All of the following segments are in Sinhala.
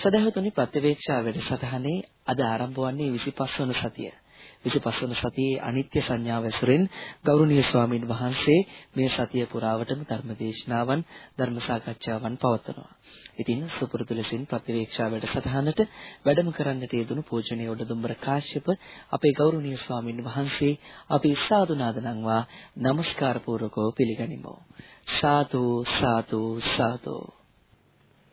සදහතුනි ප්‍රතිවේක්ෂා වැඩසටහනේ අද ආරම්භ වන්නේ 25 වන සතිය. 25 වන සතියේ අනිත්‍ය සංඥාව ඇසුරෙන් ගෞරවනීය ස්වාමින් වහන්සේ මේ සතිය පුරාවටම ධර්ම දේශනාවන් ධර්ම සාකච්ඡාවන් පවත්වනවා. ඉතින් සුපුරුදු ලෙසින් ප්‍රතිවේක්ෂා වැඩසටහනට වැඩම කරන්නට යෙදුණු පූජනීය උඩදුම්බර කාශ්‍යප අපේ ගෞරවනීය ස්වාමින් වහන්සේ අපි සාදු නාදනම්වා নমස්කාර පූර්වකව පිළිගනිමු. සාදු සාදු සාදු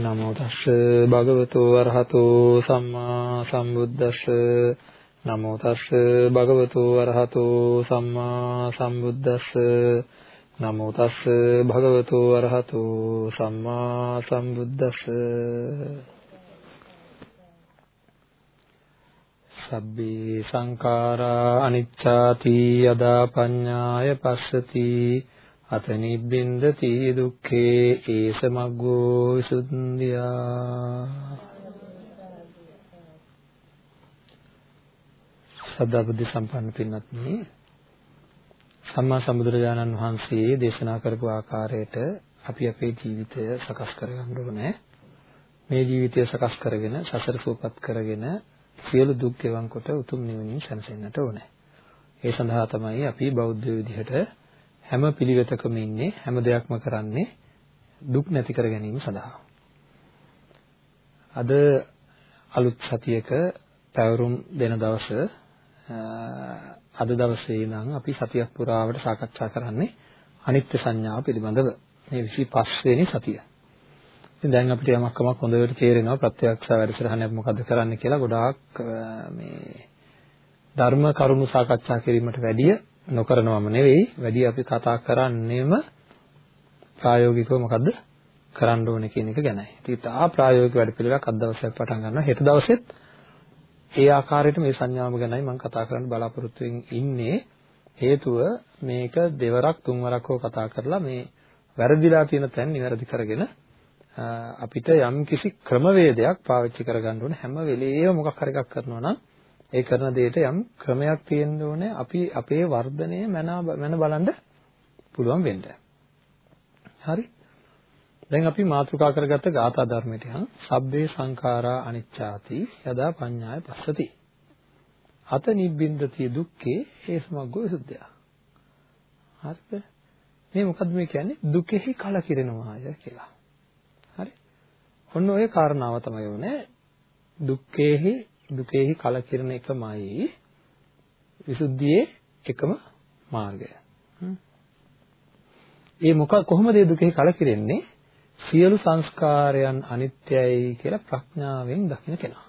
නමෝ තස්ස භගවතු වරහතෝ සම්මා සම්බුද්දස්ස. නමෝ තස්ස භගවතු වරහතෝ සම්මා සම්බුද්දස්ස. නමෝ තස්ස භගවතු වරහතෝ සම්මා සම්බුද්දස්ස. සබ්බේ සංඛාරා අනිච්චාති යදා පඤ්ඤාය පස්සති. අත නිබ්බින්දති දුක්ඛේ ඒස මග්ගෝ විසුද්ධියා. සදා බුද්ධ සම්පන්න පින්වත්නි සම්මා සම්බුදුරජාණන් වහන්සේ දේශනා කරපු ආකාරයට අපි අපේ ජීවිතය සකස් කරගන්න ඕනේ. මේ ජීවිතය සකස් කරගෙන සසර සූපත් කරගෙන සියලු දුක් ගෙවන් කොට උතුම් නිවනින් සැනසෙන්නට ඕනේ. ඒ සඳහා තමයි අපි බෞද්ධ විදිහට හැම පිළිවෙතකම ඉන්නේ හැම දෙයක්ම කරන්නේ දුක් නැති කර ගැනීම සඳහා. අද අලුත් සතියක පැවරුම් දෙන දවස අද දවසේ ඉඳන් අපි සතියක් පුරාවට සාකච්ඡා කරන්නේ අනිත්‍ය සංඥාව පිළිබඳව. මේ 25 වෙනි සතිය. ඉතින් දැන් අපිට යමක් කමක් හොඳට තේරෙනවා ප්‍රත්‍යක්ෂ වැඩසටහනක් මොකද්ද කරන්න කියලා ගොඩාක් මේ ධර්ම කරුණු සාකච්ඡා කිරීමට වැඩිය නොකරනවම නෙවෙයි වැඩි අපි කතා කරන්නේම ප්‍රායෝගිකව මොකද්ද කරන්න ඕනේ කියන එක ගැනයි. ඉතින් තා ප්‍රායෝගික වැඩ පිළිවෙලක් අද දවසේ පටන් ගන්නවා. හෙට දවසෙත් ඒ ආකාරයට මේ සංඥාව ගැනයි මම කතා කරන්න බලාපොරොත්තු ඉන්නේ. හේතුව මේක දෙවරක් තුන්වරක් හෝ කතා කරලා මේ වැරදිලා තියෙන තැන් නිවැරදි කරගෙන අපිට යම් කිසි ක්‍රමවේදයක් පාවිච්චි කරගන්න ඕනේ හැම වෙලේම මොකක් හරි එකක් කරනවා නම් ඒ කරන දෙයට යම් ක්‍රමයක් තියෙන්න ඕනේ අපි අපේ වර්ධනය මන මන බලන්න පුළුවන් වෙන්න. හරි? දැන් අපි මාතෘකා කරගත්ත ගාථා ධර්මයට යන් සබ්බේ සංඛාරා අනිච්චාති යදා පඤ්ඤාය පස්සති. අත නිබ්බින්දති දුක්ඛේ හේසමග්ගෝ විසුද්ධිය. හරිද? මේ මොකද්ද මේ කියන්නේ? දුකෙහි කලකිරෙනවාය කියලා. හරි? ඔන්න ඔය කාරණාව තමයි උනේ. දුක්ඛේහි දුකෙහි කලකිරෙන එකමයි විසුද්ධියේ එකම මාර්ගය. ඒ මොක කොහොමද මේ දුකෙහි කලකිරෙන්නේ? සියලු සංස්කාරයන් අනිත්‍යයි කියලා ප්‍රඥාවෙන් දකින කෙනා.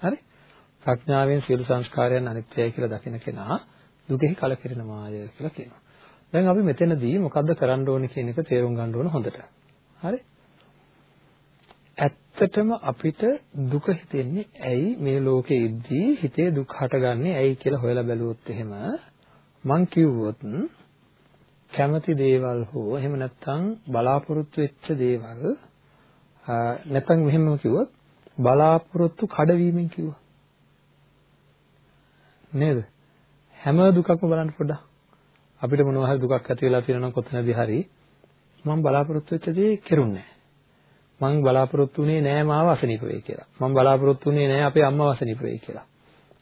හරි? ප්‍රඥාවෙන් සියලු සංස්කාරයන් අනිත්‍යයි කියලා දකින කෙනා දුකෙහි කලකිරෙනවාය කියලා කියනවා. දැන් අපි මෙතනදී මොකද්ද කරන්න ඕනේ කියන එක තේරුම් ගන්න ඕන හොඳට. හරි? ඇත්තටම අපිට දුක හිතෙන්නේ ඇයි? මේ ලෝකෙ ඉද්දී හිතේ දුක් හටගන්නේ ඇයි කියලා හොයලා බැලුවොත් එහෙම මං කිව්වොත් කැමති දේවල් හෝ එහෙම නැත්නම් බලාපොරොත්තු වෙච්ච දේවල් නැත්නම් මෙහෙම කිව්වොත් බලාපොරොත්තු කඩවීමෙන් කිව්වා. නේද? හැම දුකක්ම බලන්න පොඩ්ඩක්. අපිට මොනවා හරි දුකක් ඇති වෙලා තියෙනවා නම් කොතනදී හරි මම බලාපොරොත්තු වෙච්ච දේ කෙරුන්නේ මම බලාපොරොත්තු වෙන්නේ නෑ මාව අසනීප වෙයි කියලා. මම බලාපොරොත්තු වෙන්නේ නෑ අපේ අම්මව අසනීප වෙයි කියලා.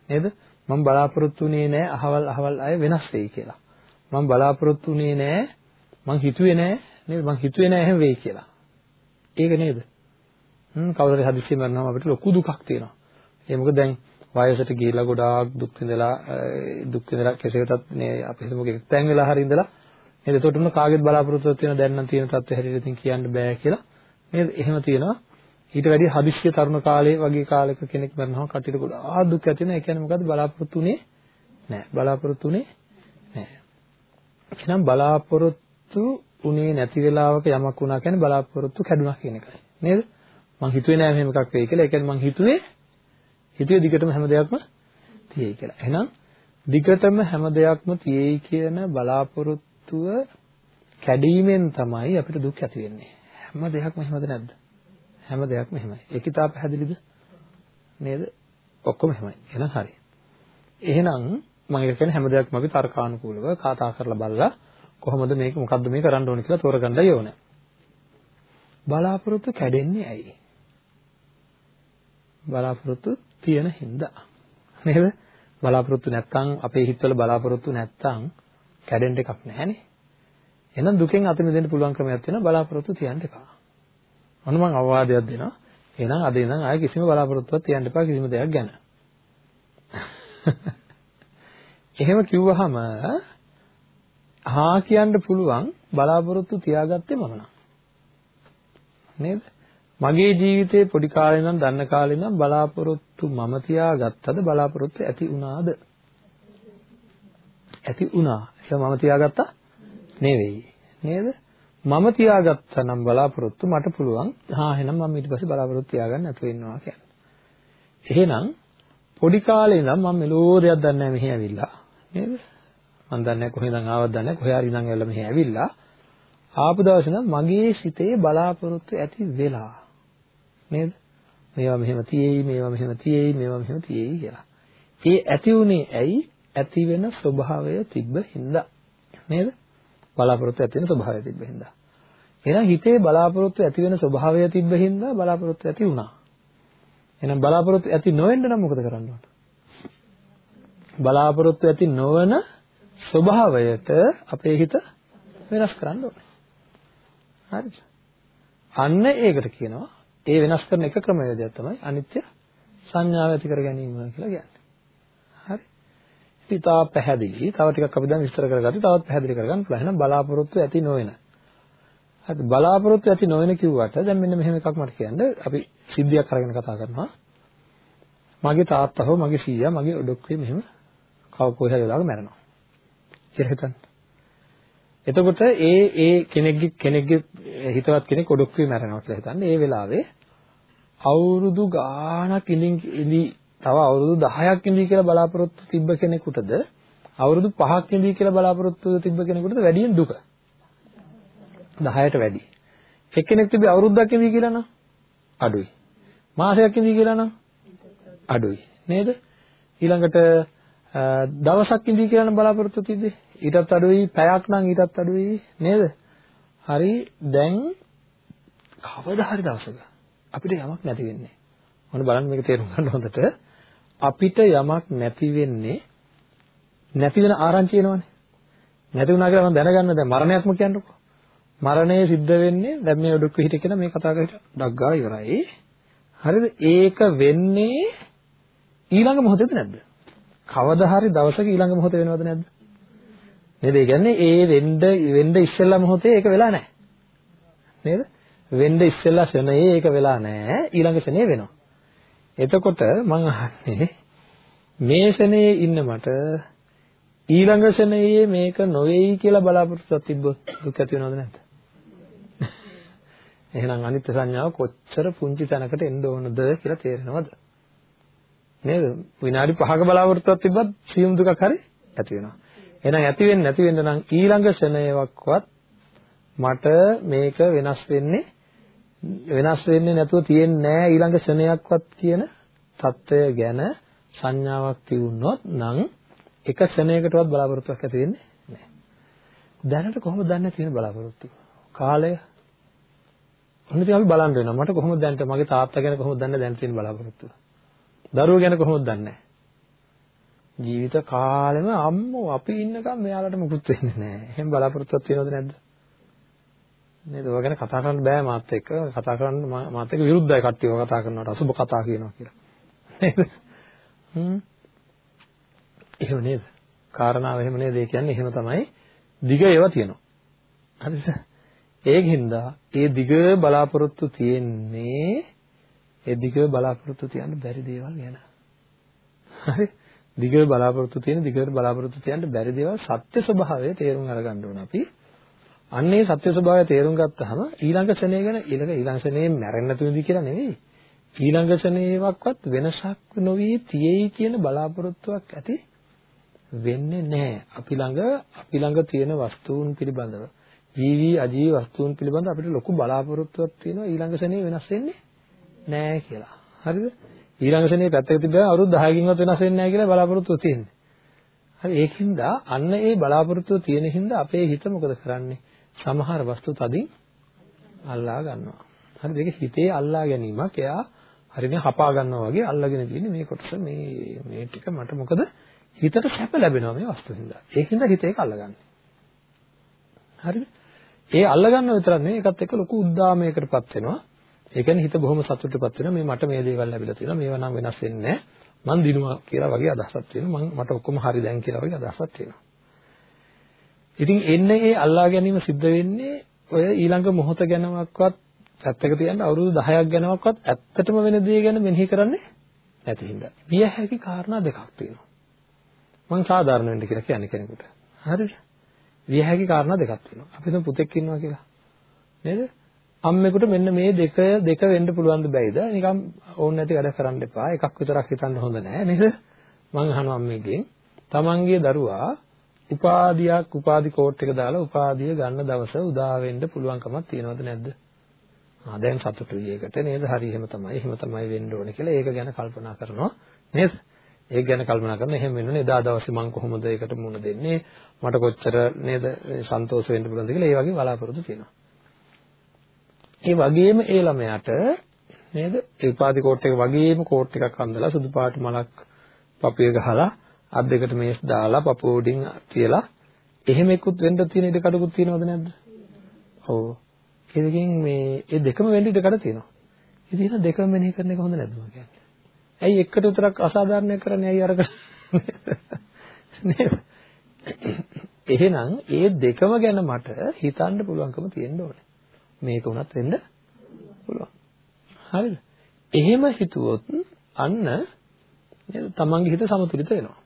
නේද? මම බලාපොරොත්තු වෙන්නේ නෑ අහවල් අහවල් අය වෙනස් වෙයි කියලා. මම බලාපොරොත්තු වෙන්නේ නෑ මං හිතුවේ නෑ නේද? මං හිතුවේ නෑ එහෙම වෙයි කියලා. ඒක නේද? හ්ම් කවුරු හරි හදිස්සිය මරනම අපිට ලොකු දුකක් තියෙනවා. ඒ මොකද දැන් වයසට ගිහිලා ගොඩාක් දුක් විඳලා දුක් විඳලා කෙසේටත් මේ අපි හිතමු එක්තැන් වෙලා හරි ඉඳලා නේද? එතකොට මොන කාගෙත් බලාපොරොත්තුවක් තියෙන දැන් නම් තියෙන තත්ත්වය හැටියට ඉතින් කියන්න බෑ කියලා නේද? එහෙම තියෙනවා. ඊට වැඩිය හදිස්සිය තරුණ කාලේ වගේ කාලයක කෙනෙක් මරනහම කටියට ගොඩාක් දුක් ඇති වෙනවා. ඒ කියන්නේ මොකද්ද බලාපොරොත්තු උනේ නැහැ. බලාපොරොත්තු උනේ නැහැ. එහෙනම් බලාපොරොත්තු උනේ නැති වෙලාවක යමක් වුණා කියන්නේ බලාපොරොත්තු කැඩුනා කියන එකයි. නේද? මං හිතුවේ නෑ මෙහෙම එකක් වෙයි කියලා. ඒ කියන්නේ මං හිතුවේ හිතුවේ දිගටම හැම දෙයක්ම තියෙයි කියලා. එහෙනම් දිගටම හැම දෙයක්ම තියෙයි කියන බලාපොරොත්තුව කැඩීමෙන් තමයි අපිට දුක් ඇති වෙන්නේ. හැම දෙයක්ම එහෙමද නැද්ද? හැම දෙයක්ම එහෙමයි. ඒකිතා පැහැදිලිද? නේද? ඔක්කොම එහෙමයි. එහෙනම් හරි. එහෙනම් මම ඒක කියන්නේ හැම දෙයක්ම අපි තර්කානුකූලව කතා කරලා බලලා කොහොමද මේක මොකද්ද මේ කරන්න ඕනේ කියලා තෝරගන්නයි ඕනේ. බලාපොරොත්තු කැඩෙන්නේ ඇයි? බලාපොරොත්තු තියෙන හින්දා. නේද? බලාපොරොත්තු නැත්තම් අපේ හිතවල බලාපොරොත්තු නැත්තම් කැඩෙන්න එකක් නැහැනේ. එහෙනම් දුකෙන් අත මිදෙන්න පුළුවන් ක්‍රමයක් තියෙනවා බලාපොරොත්තු තියන්න එපා. අන්න මම අවවාදයක් දෙනවා. එහෙනම් අද ඉඳන් ආයෙ කිසිම බලාපොරොත්තුවක් තියන්න එපා කිසිම දෙයක් ගැන. එහෙම කිව්වහම හා කියන්න පුළුවන් බලාපොරොත්තු තියාගත්තේ මම නම්. නේද? මගේ ජීවිතේ පොඩි කාලේ ඉඳන් දන්න කාලේ ඉඳන් බලාපොරොත්තු මම තියාගත්තද බලාපොරොත්තු ඇති වුණාද? ඇති වුණා. ඒක මම තියාගත්තා නෙවෙයි. නේද? මම තියාගත්තා නම් බලාපොරොත්තු මට පුළුවන් හා එහෙනම් මම ඊට පස්සේ බලාපොරොත්තු තියාගන්න නැතුව ඉන්නවා කියන්නේ. එහෙනම් පොඩි කාලේ ඉඳන් මම මෙලෝ දෙයක් දන්නේ නැහැ මෙහි ඇවිල්ලා. නේද? මම දන්නේ නැහැ කොහෙන්ද ආවද දන්නේ නැහැ කොහේ හරි ඉඳන් ඇවිල්ලා මෙහි ඇවිල්ලා ආපු දවසේ නම් මගේ සිතේ බලාපොරොත්තු ඇති වෙලා නේද? මේවා මෙහෙම තියෙයි මේවා මෙහෙම තියෙයි මේවා මෙහෙම තියෙයි කියලා. ඒ ඇති උනේ ඇයි? ඇති වෙන ස්වභාවය තිබ්බ හින්දා. නේද? බලාපොරොත්තු ඇති වෙන ස්වභාවය තිබ්බ හින්දා. එහෙනම් හිතේ බලාපොරොත්තු ඇති වෙන ස්වභාවය තිබ්බ හින්දා බලාපොරොත්තු ඇති වුණා. එහෙනම් බලාපොරොත්තු ඇති නොවෙන්න නම් මොකද කරන්න ඕන? බලාපොරොත්තු ඇති නොවන ස්වභාවයට අපේ හිත වෙනස් කරන්න ඕනේ. හරිද? අන්න ඒකට කියනවා ඒ වෙනස් කරන එක ක්‍රමවේදයක් තමයි අනිත්‍ය සංඥාව ඇති කර ගැනීම කියලා කියන්නේ. හරි? ඉතින් තා පැහැදිලි. තව ටිකක් අපි දැන් විස්තර කරගත්තී. තවත් පැහැදිලි කරගන්න පුළුවන්. එහෙනම් බලාපොරොත්තු ඇති නොවන. හරි බලාපොරොත්තු ඇති නොවන කිව්වට දැන් මෙන්න මෙහෙම එකක් මට කියන්න. අපි සිද්ධියක් අරගෙන කතා කරනවා. මගේ තාත්තා හෝ මගේ සීයා මගේ ඔඩොක්කේ මෙහෙම කව කොහේ හරි වෙලාවක මැරෙනවා. කියලා හිතන්න. එතකොට ඒ ඒ කෙනෙක්ගේ කෙනෙක්ගේ හිතවත් කෙනෙක් ඔඩොක්කේ මැරෙනවා කියලා හිතන්න. ඒ වෙලාවේ අවුරුදු ගාණක් ඉඳින් ඉඳි තව අවුරුදු 10ක් ඉඳි කියලා බලාපොරොත්තු තිබ්බ කෙනෙකුටද අවුරුදු 5ක් ඉඳි කියලා බලාපොරොත්තු තිබ්බ කෙනෙකුටද වැඩියෙන් දුක? 10ට වැඩි. එක්කෙනෙක් තිබ්බේ අවුරුද්දක් ඉඳි කියලා නම් අඩුයි. මාසයක් ඉඳි කියලා නම් අඩුයි. නේද? ඊළඟට දවසක් ඉඳි කියලා නම් බලාපොරොත්තු තිබ්බේ ඊටත් අඩුයි පැයක් නම් ඊටත් අඩුයි. නේද? හරි. දැන් කවදා හරි දවසක අපිට යමක් නැති වෙන්නේ. මොන බලන්න මේක තේරුම් ගන්න හොඳට. අපිට යමක් නැති වෙන්නේ නැති වෙන ආරංචි එනවනේ. නැති වුණා කියලා මම දැනගන්න දැන් මරණයක්ම කියන්නකෝ. මරණය සිද්ධ වෙන්නේ දැන් මේ ඔඩුක් පිහිට කියලා මේ කතා කරලා ඩග්ගා ඉවරයි. හරිද? ඒක වෙන්නේ ඊළඟ මොහොතේද නැද්ද? කවදා හරි දවසක ඊළඟ මොහොත වෙනවද නැද්ද? නේද? ඒ කියන්නේ ඒ වෙන්න වෙන්න ඉස්සෙල්ලා මොහොතේ ඒක වෙලා නැහැ. නේද? වෙන්න ඉස්සෙල්ලා ෂණයේ ඒක වෙලා නැහැ. ඊළඟ ෂණයේ වෙනවා. එතකොට මම අහන්නේ මේ ෂණයේ ඉන්න මට ඊළඟ ෂණයේ මේක නොවේයි කියලා බලාපොරොත්තුවක් තිබ්බොත් දුක් ඇති වෙනවද නැද්ද? එහෙනම් අනිත්‍ය සංඥාව කොච්චර පුංචි තැනකට එන්න ඕනද කියලා තේරෙනවද? නේද? විනාඩි 5ක බලාපොරොත්තුවක් තිබ්බත් සියුම් දුකක් හරි ඇති වෙනවා. එහෙනම් ඇති වෙන්නේ නැති වෙන්න නම් ඊළඟ ෂණයවක්වත් මට මේක වෙනස් වෙන්නේ වෙනස් වෙන්නේ නැතුව තියෙන්නේ නැහැ ඊළඟ ෂණයක්වත් කියන தত্ত্বය ගැන සංඥාවක් තියුණොත් නම් එක ෂණයකටවත් බලාපොරොත්තුවක් ඇති වෙන්නේ නැහැ. දැනට කොහොමද දන්නේ තියෙන බලාපොරොත්තු? කාලය. ඔන්න ඉතින් අපි බලන්න වෙනවා. මට කොහොමද දැනට මගේ තාත්තා ගැන කොහොමද දන්නේ දැන තියෙන බලාපොරොත්තු? දරුවෝ ගැන කොහොමද දන්නේ? ජීවිත කාලෙම අම්මෝ අපි ඉන්නකම් මෙයාලට මුකුත් වෙන්නේ නැහැ. එහෙම බලාපොරොත්තුවක් තියෙනවද නැද්ද? නේද? ඔය ගැන කතා කරන්න බෑ මාත් එක්ක. කතා කරන්න මාත් එක්ක විරුද්ධයි කට්ටිය ඔය කතා කරනවට අසුබ කතා කියනවා කියලා. නේද? හ්ම්. එහෙම නේද? කාරණාව එහෙම නේද? ඒ කියන්නේ එහෙම තමයි. දිග ඒවා තියෙනවා. හරිද? ඒකින්ද ඒ දිග බලාපොරොත්තු තියෙන්නේ ඒ දිග බලාපොරොත්තු තියන්න බැරි දේවල් ගැන. හරි? දිග බලාපොරොත්තු තියෙන දිගට බලාපොරොත්තු තියන්න බැරි දේවල් සත්‍ය ස්වභාවය තේරුම් අරගන්න ඕන අපි. අන්නේ සත්‍ය ස්වභාවය තේරුම් ගත්තාම ඊළඟ ශනේ ගැන ඊළඟ ඊළඟ ශනේ මැරෙන්න නැතුවදී කියලා නෙවෙයි. ඊළඟ ශනේවක්වත් වෙනසක් නොවි තියෙයි කියන බලාපොරොත්තුවක් ඇති වෙන්නේ නැහැ. අපි ළඟ අපි ළඟ තියෙන වස්තුන් පිළිබඳව ජීවි අජීවි වස්තුන් පිළිබඳව අපිට ලොකු බලාපොරොත්තුවක් තියෙනවා ඊළඟ ශනේ වෙනස් වෙන්නේ නැහැ කියලා. හරිද? ඊළඟ ශනේ පැත්තක තිබ්බම අවුරුදු 10කින්වත් වෙනස් වෙන්නේ නැහැ කියලා බලාපොරොත්තුව තියෙන්නේ. හරි ඒකින්ද අන්න ඒ බලාපොරොත්තුව තියෙන හින්දා අපේ හිත මොකද කරන්නේ? සමහර වස්තු තදින් අල්ලා ගන්නවා. හරිද? ඒක හිතේ අල්ලා ගැනීමක්. එයා හරිනේ හපා ගන්නවා වගේ අල්ලගෙන තියෙන්නේ මේ කොටස මේ මේ ටික මට මොකද හිතට සැප ලැබෙනවා මේ වස්තු හින්දා. ඒකින්ද හිත ඒක අල්ලගන්නේ. හරිද? ඒ අල්ලගන්නව විතරක් නෙවෙයි ඒකත් එක්ක ලොකු උද්දාමයකටපත් වෙනවා. ඒ කියන්නේ හිත බොහොම සතුටටපත් වෙනවා. මේ මට මේ දේවල් ලැබිලා තියෙනවා. මේවා නම් වෙනස් වෙන්නේ නැහැ. මං දිනුවා කියලා වගේ අදහසක් තියෙනවා. මං මට ඔක්කොම හරි දැන් කියලා වගේ අදහසක් තියෙනවා. ඉතින් එන්නේ ඒ අල්ලා ගැනීම සිද්ධ වෙන්නේ ඔය ඊළඟ මොහොත ගැනවත් පැත්තක තියන්න අවුරුදු 10ක් ගැනවත් ඇත්තටම වෙන දේ ගැන මෙනෙහි කරන්නේ නැති හින්දා. විය හැකි කාරණා දෙකක් තියෙනවා. මං සාධාරණ වෙන්න කියලා කියන්නේ කෙනෙකුට. හරිද? විය හැකි කාරණා දෙකක් තියෙනවා. අපි හිතමු පුතෙක් ඉන්නවා කියලා. නේද? අම්මෙකුට මෙන්න මේ දෙක දෙක වෙන්න පුළුවන් ද බැයිද? නිකන් ඕන නැති වැඩ කරන්න එපා. එකක් විතරක් හිතන්න හොඳ නෑ නේද? මං අහනවා අම්මෙක්ගෙන් තමන්ගේ දරුවා උපාධියක් උපාධි කෝට් එක දාලා උපාධිය ගන්න දවස උදා වෙන්න පුළුවන්කමක් තියනවද නැද්ද? ආ දැන් සතුටුයි ඒකට නේද? හරි එහෙම තමයි. එහෙම තමයි වෙන්න ඕනේ කියලා ඒක ගැන කල්පනා කරනවා නේද? ඒක ගැන කල්පනා කරන එහෙම වෙනුනේ එදා දවසේ මං කොහොමද ඒකට මුණ දෙන්නේ? මට කොච්චර නේද සන්තෝෂ වෙන්න පුළුවන්ද කියලා ඒ වගේ බලාපොරොත්තු තියෙනවා. ඒ වගේම ඒ ළමයාට නේද? ඒ උපාධි කෝට් එක වගේම කෝට් එකක් අඳලා සුදු පාට මලක් පපුවේ ගහලා අත් දෙකට මේස් දාලා පපුව උඩින් තියලා එහෙම එක්කුත් වෙන්න තියෙන ඉඩ කඩකුත් තියෙනවද නැද්ද? ඔව්. ඒ දෙකෙන් මේ ඒ දෙකම වෙන්න ඉඩ කඩ තියෙනවා. ඉතින් දෙකම මෙනෙහි කරන එක හොඳ නැද්ද මම කියන්නේ? ඇයි එකට විතරක් අසාධාරණයක් කරන්නේ ඇයි අරකට නේද? එහෙනම් ඒ දෙකම ගැන මට හිතන්න පුළුවන්කම තියෙන්න ඕනේ. මේක උනත් වෙන්න පුළුවන්. හරිද? එහෙම හිතුවොත් අන්න නේද තමන්ගේ හිත සමතුලිත වෙනවා.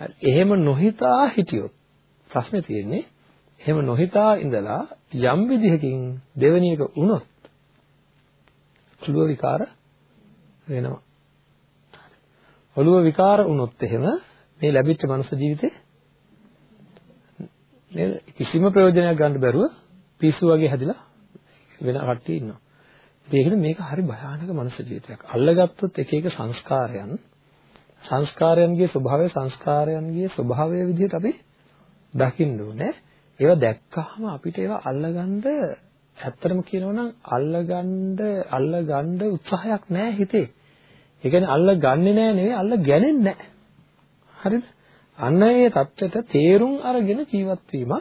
හරි. එහෙම නොහිතා හිටියොත් ප්‍රශ්නේ තියෙන්නේ එහෙම නොහිතා ඉඳලා යම් විදිහකින් දෙවෙනි එක වුණොත් ඔළුව විකාර වෙනවා. ඔළුව විකාර වුණොත් එහෙම මේ ලැබිච්ච මනුස්ස ජීවිතේ නේද කිසිම ප්‍රයෝජනයක් ගන්න බැරුව පිස්සු වගේ හැදිලා වෙන කට්ටිය ඉන්නවා. ඒකද මේක හරි භයානක මනුස්ස ජීවිතයක්. අල්ලගත්තොත් එක එක සංස්කාරයන් සංස්කාරයන්ගේ ස්වභාවය සංස්කාරයන්ගේ ස්වභාවය විදිහට අපි දකින්න ඕනේ. ඒවා දැක්කහම අපිට ඒවා අල්ලගන්න ඇත්තටම කියනවනම් අල්ලගන්න අල්ලගන්න උත්සාහයක් නැහැ හිතේ. ඒ කියන්නේ අල්ලගන්නේ නැහැ නෙවෙයි අල්ල ගැනෙන්නේ නැහැ. හරිද? අන්න ඒ தත්ත්වයට තේරුම් අරගෙන ජීවත් වීම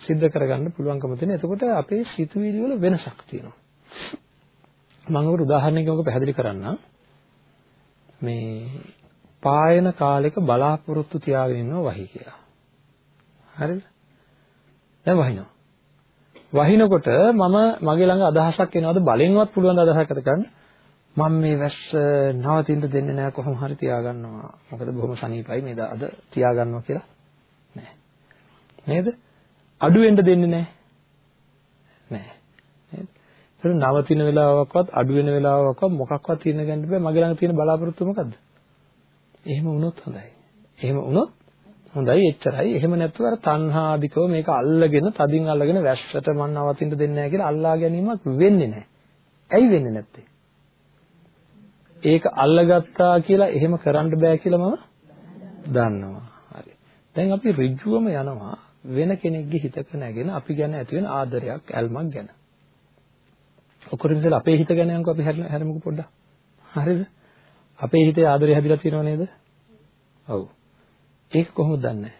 සිද්ධ කරගන්න පුළුවන්කම තියෙන. එතකොට අපේ සිතුවිලි වල වෙනසක් තියෙනවා. මම ඔකට උදාහරණයකින් ඔක පැහැදිලි කරන්නම්. මේ පායන කාලෙක බලාපොරොත්තු තියාගෙන ඉන්නවා වහි කියලා. හරිද? දැන් වහිනවා. වහිනකොට මම මගේ ළඟ අදහසක් එනවාද බලෙන්වත් පුළුවන් අදහසක් ඇති කරන්න මම මේ වැස්ස නවතින්න දෙන්නේ නැහැ කොහොම හරි තියාගන්නවා. මොකද බොහොම සනීපයි මේ අද තියාගන්නවා කියලා. නෑ. නේද? අඩු වෙන්න දෙන්නේ නැහැ. නෑ. නේද? ඒක නවතින වෙලාවකවත් අඩු වෙන වෙලාවකවත් මොකක්වත් තියෙන ගන්න බෑ. මගේ ළඟ තියෙන බලාපොරොත්තු මොකද්ද? එහෙම වුණොත් හොඳයි. එහෙම වුණොත් හොඳයි එච්චරයි. එහෙම නැතුව අර තණ්හාදිකව මේක අල්ලගෙන තදින් අල්ලගෙන වැස්සට මන් නවතින්න දෙන්නේ නැහැ කියලා අල්ලා ගැනීමක් වෙන්නේ නැහැ. ඇයි වෙන්නේ නැත්තේ? ඒක අල්ලගත්තා කියලා එහෙම කරන්න බෑ කියලා මම දන්නවා. හරි. දැන් අපි ඍජුවම යනවා වෙන කෙනෙක්ගේ හිතක නැගෙන අපි ගැන ඇති වෙන ආදරයක්, ඇල්මක් ගැන. ඔක්කොටම ඉතල අපේ හිත ගැන යනකෝ අපි හැරමුකෝ පොඩ්ඩක්. හරිද? අපේ හිතේ ආදරය හැදිලා තියෙනව නේද? ඔව්. ඒක කොහොමද දන්නේ?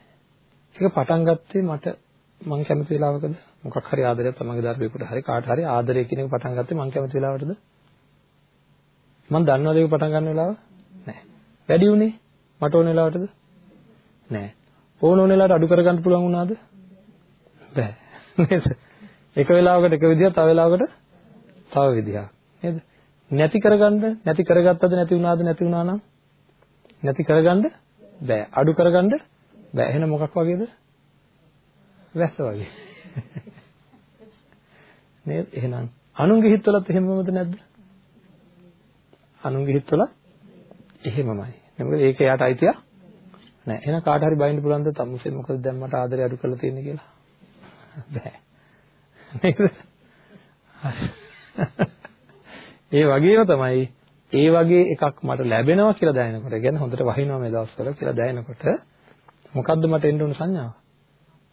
ඒක පටන් ගත්තේ මට මං කැමති වෙලාවකද? මොකක් හරි ආදරයක් තමන්ගේ දරුවෙකුට හරි කාට හරි ආදරය කියන එක පටන් ගත්තේ මං කැමති වෙලාවටද? මං දන්නවද ඒක පටන් ගන්න වෙලාව? නැහැ. වැඩි උනේ මට ඕන වෙලාවටද? නැහැ. ඕන ඕන වෙලාවට අඩු කරගන්න පුළුවන් වුණාද? බෑ. නේද? එක වෙලාවකට එක විදියක් තව වෙලාවකට තව විදියක්. නේද? නැති කරගන්න නැති කරගත්තද නැති වුණාද නැති වුණා නම් නැති කරගන්න බෑ. අඩු කරගන්න බෑ. එහෙනම් මොකක් වගේද? වැස්ස වගේ. නේද? එහෙනම් අනුන්ගේ හිතවලත් එහෙමමද නැද්ද? අනුන්ගේ හිතවල එහෙමමයි. මොකද ඒක එයාට අයිතියක් නෑ. එහෙනම් කාට හරි බයින්න පුළුවන්ද තමුසේ මොකද දැන් මට ආදරේ අඩු කරලා තියෙන්නේ කියලා? බෑ. නේද? ඒ වගේම තමයි ඒ වගේ එකක් මට ලැබෙනවා කියලා දැනෙනකොට, කියන්නේ හොඳට වහිනවා මේ දවස්වල කියලා දැනෙනකොට මොකද්ද මට එන්න ඕන සංඥාව?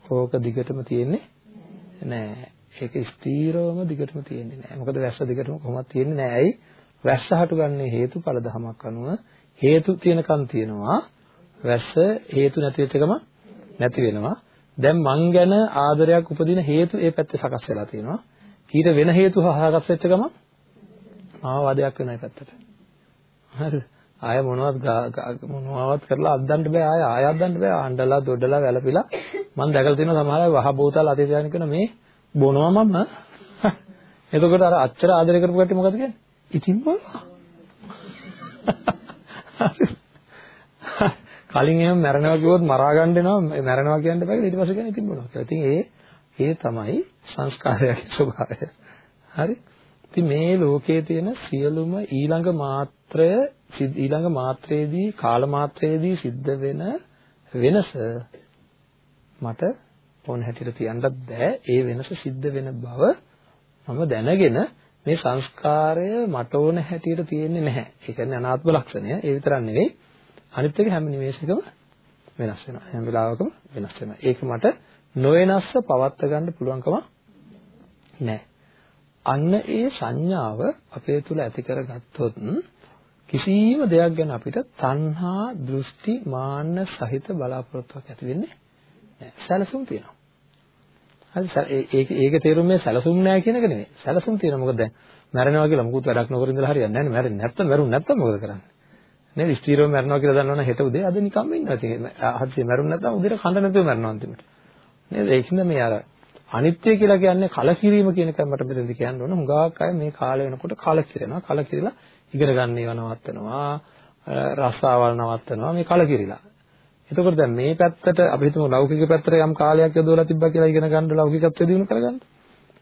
ඕක දිගටම තියෙන්නේ නෑ. ඒක ස්ථීරවම දිගටම තියෙන්නේ නෑ. මොකද වැස්ස දිගටම කොහොමද තියෙන්නේ නෑ. ඇයි? වැස්ස හටගන්නේ හේතුඵල ධමයක් අනුව හේතු තියෙනකන් තියෙනවා. වැස්ස හේතු නැති වෙච්ච එකම නැති වෙනවා. දැන් මං ගැන ආදරයක් උපදින හේතු ඒ පැත්තේ සකස් වෙලා තියෙනවා. ඊට වෙන හේතු සකස් වෙච්ච ගම ආව වාදයක් වෙනවා ඒ පැත්තට. හරිද? ආය මොනවත් මොනවත් කරලා අද්දන්න බෑ ආය ආය අද්දන්න බෑ ආණ්ඩලා දොඩලා වැළපිලා මම දැකලා තියෙනවා සමහර අය වහ බෝතල් අතේ තියාගෙන කරන මේ බොනවා මම එතකොට අර අච්චර ආදරය කරපු කට්ටිය මොකද කියන්නේ ඉතින් බොනවා කලින් එහෙම මැරෙනවා කිව්වොත් මරා ගන්න වෙනවා මැරෙනවා කියන්න බෑ ඊට පස්සේ කියන්නේ ඉතින් බොනවා කියලා. ඉතින් ඒ ඒ තමයි සංස්කාරයේ ස්වභාවය. හරි? ඉතින් මේ ලෝකයේ තියෙන සියලුම ඊළඟ මාත්‍රය ඊළඟ මාත්‍රයේදී කාල මාත්‍රයේදී සිද්ධ වෙන වෙනස මට ඕන හැටියට තියන්නත් බෑ. ඒ වෙනස සිද්ධ වෙන බව මම දැනගෙන මේ සංස්කාරය මට ඕන හැටියට තියෙන්නේ නැහැ. ඒ කියන්නේ අනාත්ම ලක්ෂණය. ඒ විතරක් නෙවෙයි අනිත් එක හැම නිමේෂයකම වෙනස් වෙනවා. හැම වෙලාවකම වෙනස් වෙනවා. ඒක මට නොවෙනස්ව පවත්වා ගන්න පුළුවන්කම නැහැ. අන්න ඒ සංඥාව අපේ තුල ඇති කරගත්තොත් කිසිම දෙයක් ගැන අපිට තණ්හා, දෘෂ්ටි, මාන්න සහිත බලාපොරොත්තුවක් ඇති වෙන්නේ නැහැ. සැලසුම් තියෙනවා. හරි ඒක ඒක තේරුම් මේ සැලසුම් නැහැ කියන එක නෙමෙයි. සැලසුම් තියෙනවා. මොකද දැන් මැරෙනවා කියලා මොකුත් වැඩක් නොකර ඉඳලා හරියන්නේ නැහැ නේ. මැරෙන්නේ නැත්තම් මැරුණ නැත්තම් මොකද කරන්නේ? නේද? ස්ථීරව මැරෙනවා කියලා දන්නවනම් හෙට උදේ අද නිකම්ම ඉන්නවා. ඉතින් හදිසියෙ මැරුණ නැත්තම් උදේට කන්න නැතුව මැරෙනවා අන්තිමට. නේද? ඒකින්ද මේ අර අනිත්‍ය කියලා කියන්නේ කලකිරීම කියන එක මට මෙතනදි කියන්න ඕන. හුඟක් අය මේ කාලය වෙනකොට කලකිරෙනවා. කලකිරිලා ඉගෙන ගන්න ඒවා නවත්තනවා. රස්සාවල් නවත්තනවා. මේ කලකිරිලා. එතකොට දැන් මේ පැත්තට අපි හිතමු ලෞකික පැත්තට යම් කාලයක් යොදවලා තිබ්බා කියලා ඉගෙන ගන්න ලෞකිකත්වය දිනු කරගන්න.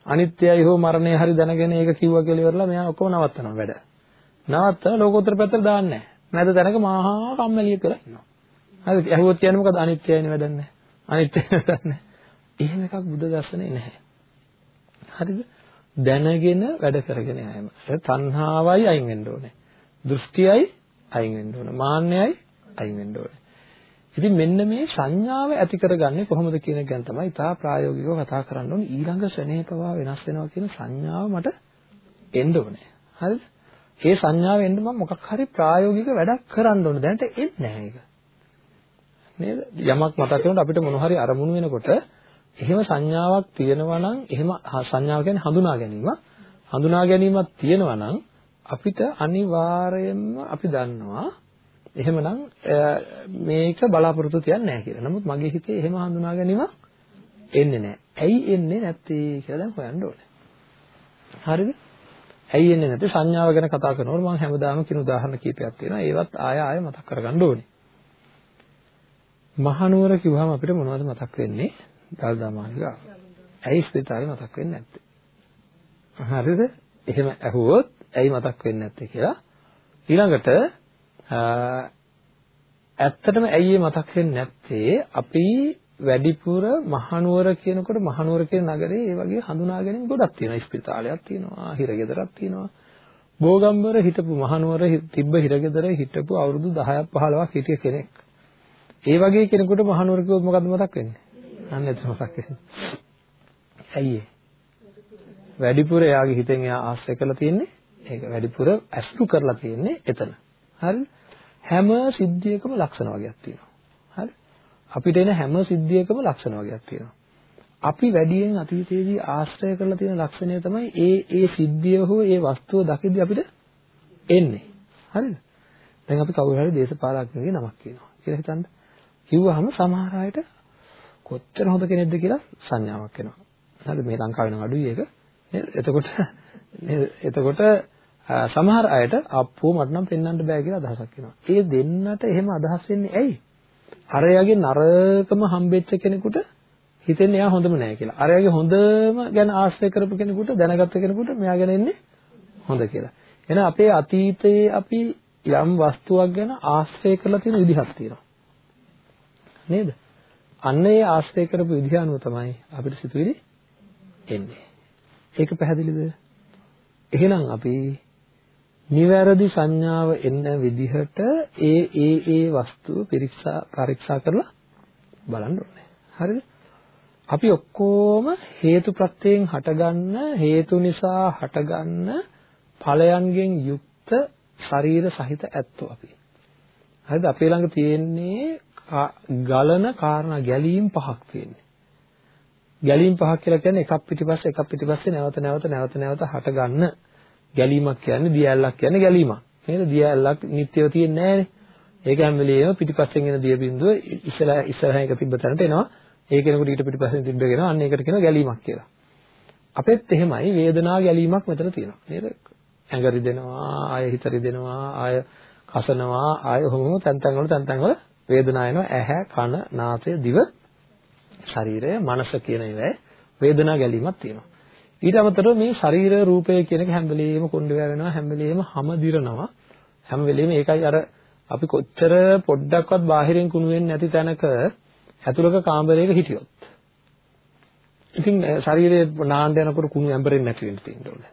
අනිත්‍යයි හෝ මරණය හරි දැනගෙන ඒක කිව්වා කියලා ඉවරලා මෙයා ඔක්කොම නවත්තනවා වැඩ. නවත්තන ලෝකෝත්තර පැත්තට දාන්නේ නැහැ. නැද තැනක මහා කම්මැලිය කරලා ඉන්නවා. හරි ඇහුවොත් කියන්නේ මොකද අනිත්‍යයිනේ වැඩක් නැහැ. අනිත්‍ය වැඩක් නැහැ. එහෙම එකක් බුද්ධ දර්ශනේ නැහැ. හරිද? දැනගෙන වැඩ කරගෙන යෑම. ඒ තණ්හාවයි අයින් වෙන්න ඕනේ. දෘෂ්ටියයි අයින් වෙන්න ඕනේ. මාන්නයයි අයින් වෙන්න ඕනේ. ඉතින් මෙන්න මේ සංඥාව ඇති කරගන්නේ කොහොමද කියන එක ගැන තමයි ඉතා ප්‍රායෝගිකව කතා කරන්න ඕනේ. ඊළඟ ශ්‍රේණියේ පවා වෙනස් වෙනවා කියන සංඥාව මට එන්න ඕනේ. හරිද? ඒ සංඥාව එන්න මම මොකක් හරි ප්‍රායෝගික වැඩක් කරන්න ඕනේ. දැනට එන්නේ නැහැ ඒක. නේද? යමක් මතක් කරනකොට අපිට මොන හරි අරමුණු වෙනකොට එහෙම සංඥාවක් තියෙනවා නම් එහෙම සංඥාව කියන්නේ හඳුනා ගැනීම. හඳුනා ගැනීමක් තියෙනවා නම් අපිට අනිවාර්යයෙන්ම අපි දන්නවා එහෙමනම් මේක බලාපොරොත්තු තියන්නේ නැහැ කියලා. නමුත් මගේ හිතේ එහෙම හඳුනා ගැනීම එන්නේ නැහැ. ඇයි එන්නේ නැත්තේ කියලා දැන් හොයන්න ඕනේ. හරිද? ඇයි එන්නේ නැත්තේ සංඥාව ගැන කතා කරනකොට මම හැමදාම කියන උදාහරණ කීපයක් තියෙනවා. ඒවත් ආය ආය මතක් කරගන්න ඕනේ. මහනුවර කිව්වම අපිට මොනවද මතක් වෙන්නේ? දල්දා මාලිගාව. ඇයි ස්පිතාලේ මතක් වෙන්නේ නැත්තේ? හරිද? එහෙම ඇහුවොත් ඇයි මතක් වෙන්නේ නැත්තේ කියලා ඊළඟට ඇත්තටම ඇයි මතක් වෙන්නේ නැත්තේ අපි වැඩිපුර මහනුවර කියනකොට මහනුවර කියන නගරේ ඒ වගේ හඳුනා ගැනීම ගොඩක් තියෙනවා. ස්පිතාලයක් තියෙනවා, හිරගෙදරක් තියෙනවා. බෝගම්බර හිටපු මහනුවර තිබ්බ හිරගෙදර හිටපු අවුරුදු 10ක් 15ක් හිටිය කෙනෙක්. ඒ වගේ කෙනෙකුට මහනුවර කිව්වොත් මොකද්ද මතක් වෙන්නේ? අන්න එතන මතක් වෙන්නේ. ඇයි වැඩිපුර එයාගේ හිතෙන් එයා ආශ්‍රය කරලා තියෙන්නේ ඒක වැඩිපුර ඇසුරු කරලා තියෙන්නේ එතන. හරිද? හැම සිද්ධියකම ලක්ෂණ වර්ගයක් තියෙනවා. හරි? අපිට එන හැම සිද්ධියකම ලක්ෂණ වර්ගයක් තියෙනවා. අපි වැඩියෙන් අතීතයේදී ආශ්‍රය කරලා තියෙන ලක්ෂණය තමයි ඒ ඒ සිද්ධිය හෝ ඒ වස්තුව දකිද්දී අපිට එන්නේ. හරිද? දැන් අපි කවුරු හරි දේශපාලඥයෙකුගේ නමක් කියනවා. කියලා හිතන්න. කිව්වහම සමහර අයට කොච්චර හොඳ කෙනෙක්ද කියලා සංඥාවක් එනවා. හරිද? මේ ලංකාවේ නම් අඩුයි ඒක. එතකොට එතකොට සමහර අයට අප්පෝ මට නම් පෙන්වන්න බෑ කියලා අදහසක් එනවා. ඒ දෙන්නට එහෙම අදහස් වෙන්නේ ඇයි? අරයාගේ නරකම හම්බෙච්ච කෙනෙකුට හිතෙන්නේ එයා හොඳම නෑ කියලා. අරයාගේ හොඳම ගැන ආශ්‍රය කරපු කෙනෙකුට දැනගත්ත කෙනෙකුට මෙයා ගැන ඉන්නේ හොඳ කියලා. එහෙනම් අපේ අතීතයේ අපි යම් වස්තුවක් ගැන ආශ්‍රය කරලා තියෙන විදිහක් තියෙනවා. නේද? අන්න ඒ ආශ්‍රය කරපු විදිහ අනුව තමයි අපිට සිතුවිලි එන්නේ. ඒක පැහැදිලිද? එහෙනම් අපි නිවැරදි සංඥාව එන්න විදිහට ඒ ඒ ඒ වස්තුව පරීක්ෂා පරීක්ෂා කරලා බලන්න ඕනේ. හරිද? අපි ඔක්කොම හේතු ප්‍රත්‍යයෙන් හටගන්න හේතු නිසා හටගන්න ඵලයන්ගෙන් යුක්ත ශරීර සහිත ඇත්තෝ අපි. හරිද? අපේ ළඟ තියෙන්නේ ගලන කාරණා ගැලීම් පහක් තියෙන්නේ. ගැලීම් පහක් කියලා කියන්නේ එකක් පිටිපස්සේ එකක් පිටිපස්සේ නැවත නැවත නැවත නැවත හටගන්න ගැලීමක් කියන්නේ දිය ඇල්ලක් කියන්නේ ගැලීමක්. නේද? දිය ඇල්ලක් නිත්‍යව තියෙන්නේ නැහැනේ. ඒක හැම වෙලෙම පිටිපස්සෙන් එන දිය බිඳුව ඉස්සරහ ඉස්සරහ එක තිබ්බ තැනට එනවා. ඒ කෙනෙකුට ඊට පිටිපස්සෙන් තිබ්බගෙන අන්න ඒකට කියනවා ගැලීමක් කියලා. අපෙත් එහෙමයි වේදනා ගැලීමක් මෙතන තියෙනවා. නේද? ඇඟ රිදෙනවා, ආය හිත රිදෙනවා, ආය කසනවා, ආය ඔහොම තැන් තැන් වල තැන් තැන් වල වේදනා එනවා. ඇහැ, කන, නාසය, දිව, ශරීරය, මනස කියන ඒවායේ වේදනා ගැලීමක් තියෙනවා. ඊට අමතරව මේ ශරීර රූපය කියන එක හැම වෙලෙම කොණ්ඩ වෙනවා හැම වෙලෙම හැම දිරනවා. හැම වෙලෙම ඒකයි අර අපි කොච්චර පොඩ්ඩක්වත් බාහිරින් කුණු වෙන්නේ නැති තැනක ඇතුළක කාමරයක හිටියොත්. ඉතින් ශරීරයේ නාන්න යනකොට කුණු ඇඹරෙන්නේ නැති වෙන්න තියෙනවා.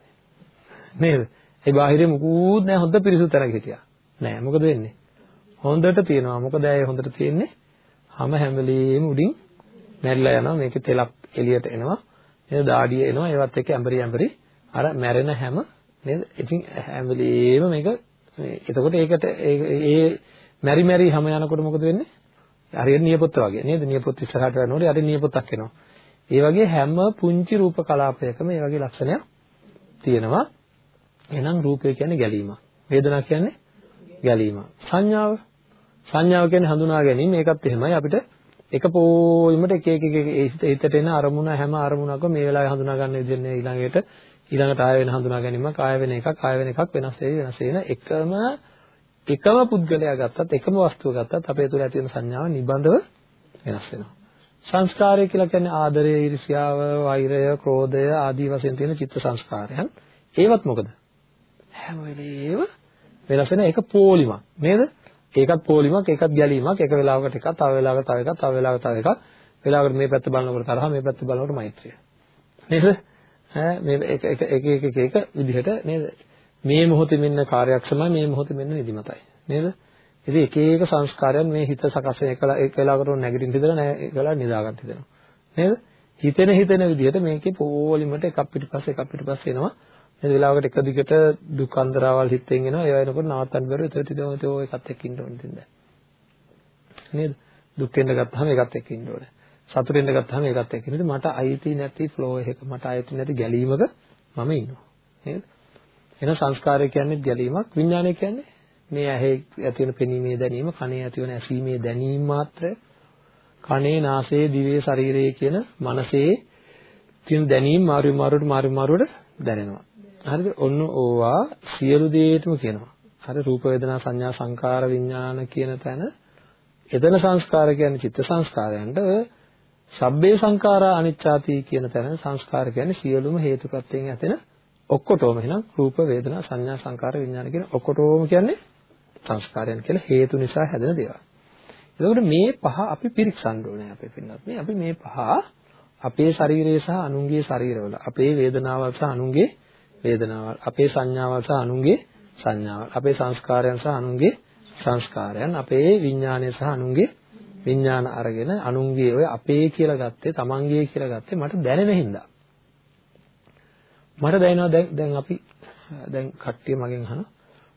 නේද? ඒ බාහිරේ මුකුත් නැහැ හොඳ පිරිසුදු තැනක හිටියා. නෑ මොකද වෙන්නේ? හොඳට තියෙනවා. මොකද ඒ හොඳට තියෙන්නේ? හැම හැම වෙලෙම උඩින් නැරිලා යනවා. මේකේ තෙලක් එළියට එනවා. නේද දාඩිය එනවා. ඒවත් එක්ක ඇඹරි ඇඹරි. අර මැරෙන හැම නේද? ඉතින් හැම වෙලෙම මේක එතකොට ඒකට ඒ මැරි මැරි හැම යනකොට මොකද වෙන්නේ? හරියට නියපොත්ත වගේ නේද? නියපොත්ත ඉස්සරහට යනකොට හරි නියපොත්තක් එනවා. ඒ වගේ හැම පුංචි රූප කලාපයකම ඒ වගේ ලක්ෂණයක් තියෙනවා. එහෙනම් රූපය කියන්නේ ගැලීම වේදනා කියන්නේ ගැලීම. සංඥාව. සංඥාව කියන්නේ හඳුනා ගැනීම. ඒකත් එහෙමයි. අපිට එක පොයිමට එක එක එක හිතට එන අරමුණ හැම අරමුණක්ම මේ වෙලාවේ හඳුනා ගන්න විදිහ නේ ඊළඟට. ඊළඟට ආය වෙන හඳුනා ගැනීමක් ආය වෙන එකක් ආය වෙන එකක් වෙනස් වෙවි වෙනස් වෙන එකම එකම පුද්ගලයා ගත්තත් එකම වස්තුව ගත්තත් අපේ තුළ ඇති වෙන සංඥාව නිබඳව වෙනස් වෙනවා. සංස්කාරය කියලා කියන්නේ ආදරය ඊර්ෂ්‍යාව වෛරය ක්‍රෝධය ආදී වශයෙන් තියෙන චිත්ත සංස්කාරයන්. ඒවත් මොකද? හැම වෙලේම වෙනස් වෙන එක පෝලිමක්. නේද? ඒකත් පොලිමක් ඒකත් ගැලීමක්. එක වෙලාවකට එකක් තව වෙලාවකට තව එකක් තව වෙලාවකට තව එකක්. වෙලාවකට මේ පැත්ත බලනකොට තරහ මේ පැත්ත බලනකොට මෛත්‍රිය. නේද? ඈ මේ එක එක එක එක එක එක විදිහට නේද? මේ මොහොතේ මෙන්න කාර්යක්ෂමයි මේ මොහොතේ මෙන්න නිදිමතයි. නේද? ඉතින් එක එක සංස්කාරයන් මේ හිත සකස් වෙන එක එක වෙලාවකට නැගිටින්න හිතලා නැහැ ඒක වෙලාවට නිදා ගන්න හිතෙනවා. නේද? හිතෙන හිතෙන විදිහට මේකේ පොලිමට එකක් පිටිපස්සේ එකක් පිටිපස්සේ එනවා. ඒ වෙලාවකට එක දිගට දුක් අන්දරාවල් හිතෙන් එනවා. ඒ වෙනකොට නවත්තන්න බැරුව එතන තියදම තෝ එකත් එක්ක ඉන්න ඕනේ ඉතින් දැන්. නේද? දුක් වෙන්න ගත්තාම ඒකත් එක්ක ඉන්න ඕනේ. සතුට වෙන්න ගත්තාම ඒකත් එක්ක ඉන්න මට අයිති නැති ෆ්ලෝ එකක මට අයිති නැති ගැලීමක මම ඉන්නවා. නේද? එහෙනම් සංස්කාරය කියන්නේ ගැලීමක්. විඥානය කියන්නේ මේ ඇහි ඇති වෙන පෙනීමේ දැනීම කනේ ඇති වෙන ඇසීමේ දැනීම මාත්‍රය. කනේ නාසයේ දිවේ ශරීරයේ කියන මනසේ තියෙන දැනීම් මාරු මාරුවට මාරු මාරුවට දැනෙනවා. හරිද? ඔන්න ඕවා සියලු දේටම කියනවා. හරි රූප වේදනා සංඥා සංකාර විඥාන කියන තැන එතන සංස්කාර කියන්නේ චිත්ත සංස්කාරයන්ට ඔය සබ්බේ සංඛාරා අනිච්චාති කියන තැන සංස්කාර කියන්නේ සියලුම හේතුප්‍රත්‍යයෙන් ඇතින ඔක්කොටම එහෙනම් රූප වේදනා සංඥා සංකාර විඥාන කියන ඔක්කොටම කියන්නේ සංස්කාරයන් කියලා හේතු නිසා හැදෙන දේවල්. එතකොට මේ පහ අපි පිරික්සන්න ඕනේ අපේ පින්නත් නේ අපි මේ පහ අපේ ශරීරය සහ අනුන්ගේ ශරීරවල අපේ වේදනාවල් සහ අනුන්ගේ වේදනාවල්. අපේ සංඥාවල් සහ අනුන්ගේ සංඥාවල්. අපේ සංස්කාරයන් සහ අනුන්ගේ සංස්කාරයන්. අපේ විඥානය සහ අනුන්ගේ විඥාන අරගෙන අනුන්ගේ ඔය අපේ කියලා ගත්තේ තමන්ගේ කියලා ගත්තේ මට දැනෙන හින්දා. මට දැනෙනවා දැන් දැන් අපි දැන් කට්ටිය මගෙන් අහනවා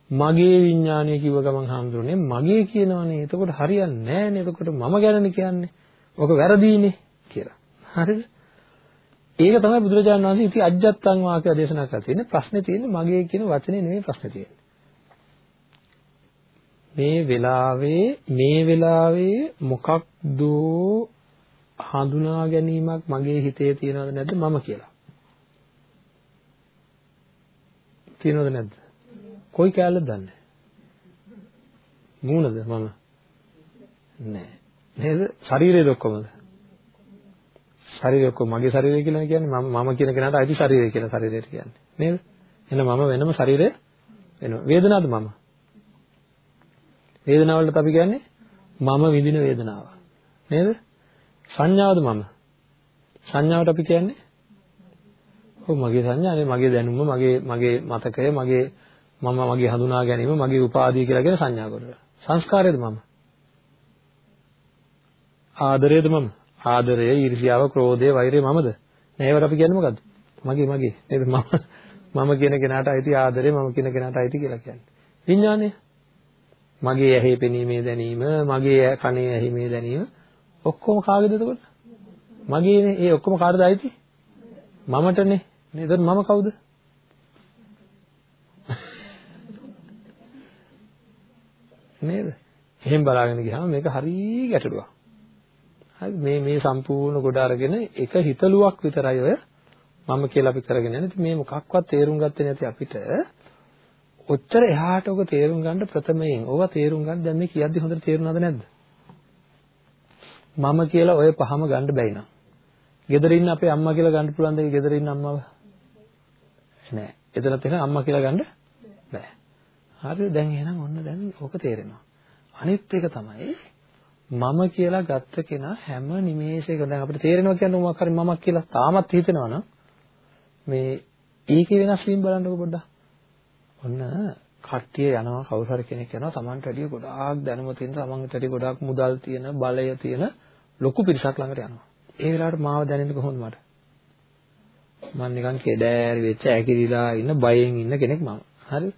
මගේ විඥානය කිව්ව ගමන් හඳුරන්නේ මගේ කියනවනේ. එතකොට හරියන්නේ නැහැනේ. එතකොට මම ගැනනේ කියන්නේ. ඔක වැරදීනේ කියලා. හරිද? ඒක තමයි බුදුරජාණන් වහන්සේ ඉති අජ්ජත්තං වාක්‍ය දේශනා කරලා තියෙන්නේ. ප්‍රශ්නේ තියෙන්නේ මගේ කියන වචනේ නෙමෙයි ප්‍රශ්නේ තියෙන්නේ. මේ වෙලාවේ මේ වෙලාවේ මොකක්ද හඳුනා ගැනීමක් මගේ හිතේ තියෙනවද නැද්ද මම කියලා. තියෙනවද නැද්ද? කොයි කැලලද දන්නේ? මූණද මම? නෑ. නේද? ශරීරයද ඔක්කොමද? ශරීරය ඔක්කොම මගේ ශරීරය කියලා කියන්නේ මම මම කියන කෙනාට අයිති ශරීරය කියලා ශරීරයට කියන්නේ. නේද? එහෙනම් මම වෙනම ශරීරය වෙනවා. වේදනාවද මම? වේදනාවලට අපි කියන්නේ මම විඳින වේදනාව. නේද? සංඥාවද මම? සංඥාවට අපි කියන්නේ ඔව් මගේ සංඥානේ මගේ දැනුම මගේ මගේ මතකය මගේ මම මගේ හඳුනා ගැනීම මගේ උපාධිය කියලා කියන සංඥා කොට. සංස්කාරයද මම? ආදරයද මම? ආදරය ඊර්ෂ්‍යාව ක්‍රෝධය වෛරය මමද? නෑ ඒවට අපි කියන්නේ මොකද්ද? මගේ මගේ. නේද? මම මම කියන කෙනාට අයිති ආදරය මම කියන කෙනාට අයිති කියලා කියන්නේ. විඥානය? මගේ ඇහි පෙනීමේ දැනීම මගේ කනේ ඇහිමේ දැනීම ඔක්කොම කාගේද එතකොට? මගේනේ. ඒ ඔක්කොම කාටද අයිති? මමටනේ. නේද? මම කවුද? නේද? එහෙන් බලාගෙන ගියාම මේක හරිය ගැටලුවක්. හරි මේ මේ සම්පූර්ණ කොට අරගෙන එක හිතලුවක් විතරයි ඔය මම කියලා අපි කරගෙන යන්නේ. ඉතින් මේ මොකක්වත් තේරුම් ගත්තේ නැති අපිට ඔච්චර එහාට ඔක තේරුම් ගන්න ප්‍රථමයෙන් ඕවා තේරුම් ගන්න දැන් මේ කියද්දි හොඳට තේරුණාද නැද්ද? මම කියලා ඔය පහම ගන්න බැයි නං. ගෙදර ඉන්න අපේ අම්මා කියලා ගන්න පුළුවන් දෙයි ගෙදර ඉන්න අම්මව. නෑ. එතනත් එහෙනම් අම්මා කියලා ගන්න බෑ. හරිද? දැන් එහෙනම් ඔන්න දැන් ඕක තේරෙනවා. අනිත් එක තමයි මම කියලා ගත්ත කෙනා හැම නිමේෂයක දැන් අපිට තේරෙනවා කියන්නේ මොකක් හරි මමක් කියලා තාමත් හිතෙනවා නම් මේ ඒකේ වෙනස් වීම බලන්නකො පොඩ්ඩක්. ඔන්න කට්ටිය යනවා කවුරු හරි කෙනෙක් යනවා Tamanට වැඩිය ගොඩාක් දැනුම තියෙන Tamanට වැඩිය ගොඩාක් මුදල් තියෙන බලය තියෙන ලොකු පිරිසක් ළඟට යනවා. ඒ වෙලාවට මාව දැනෙන්නේ කොහොමද මට? මම නිකන් කෙඩෑරි වෙච්ච ඇකිලිලා ඉන්න බයෙන් ඉන්න කෙනෙක් මම. හරි?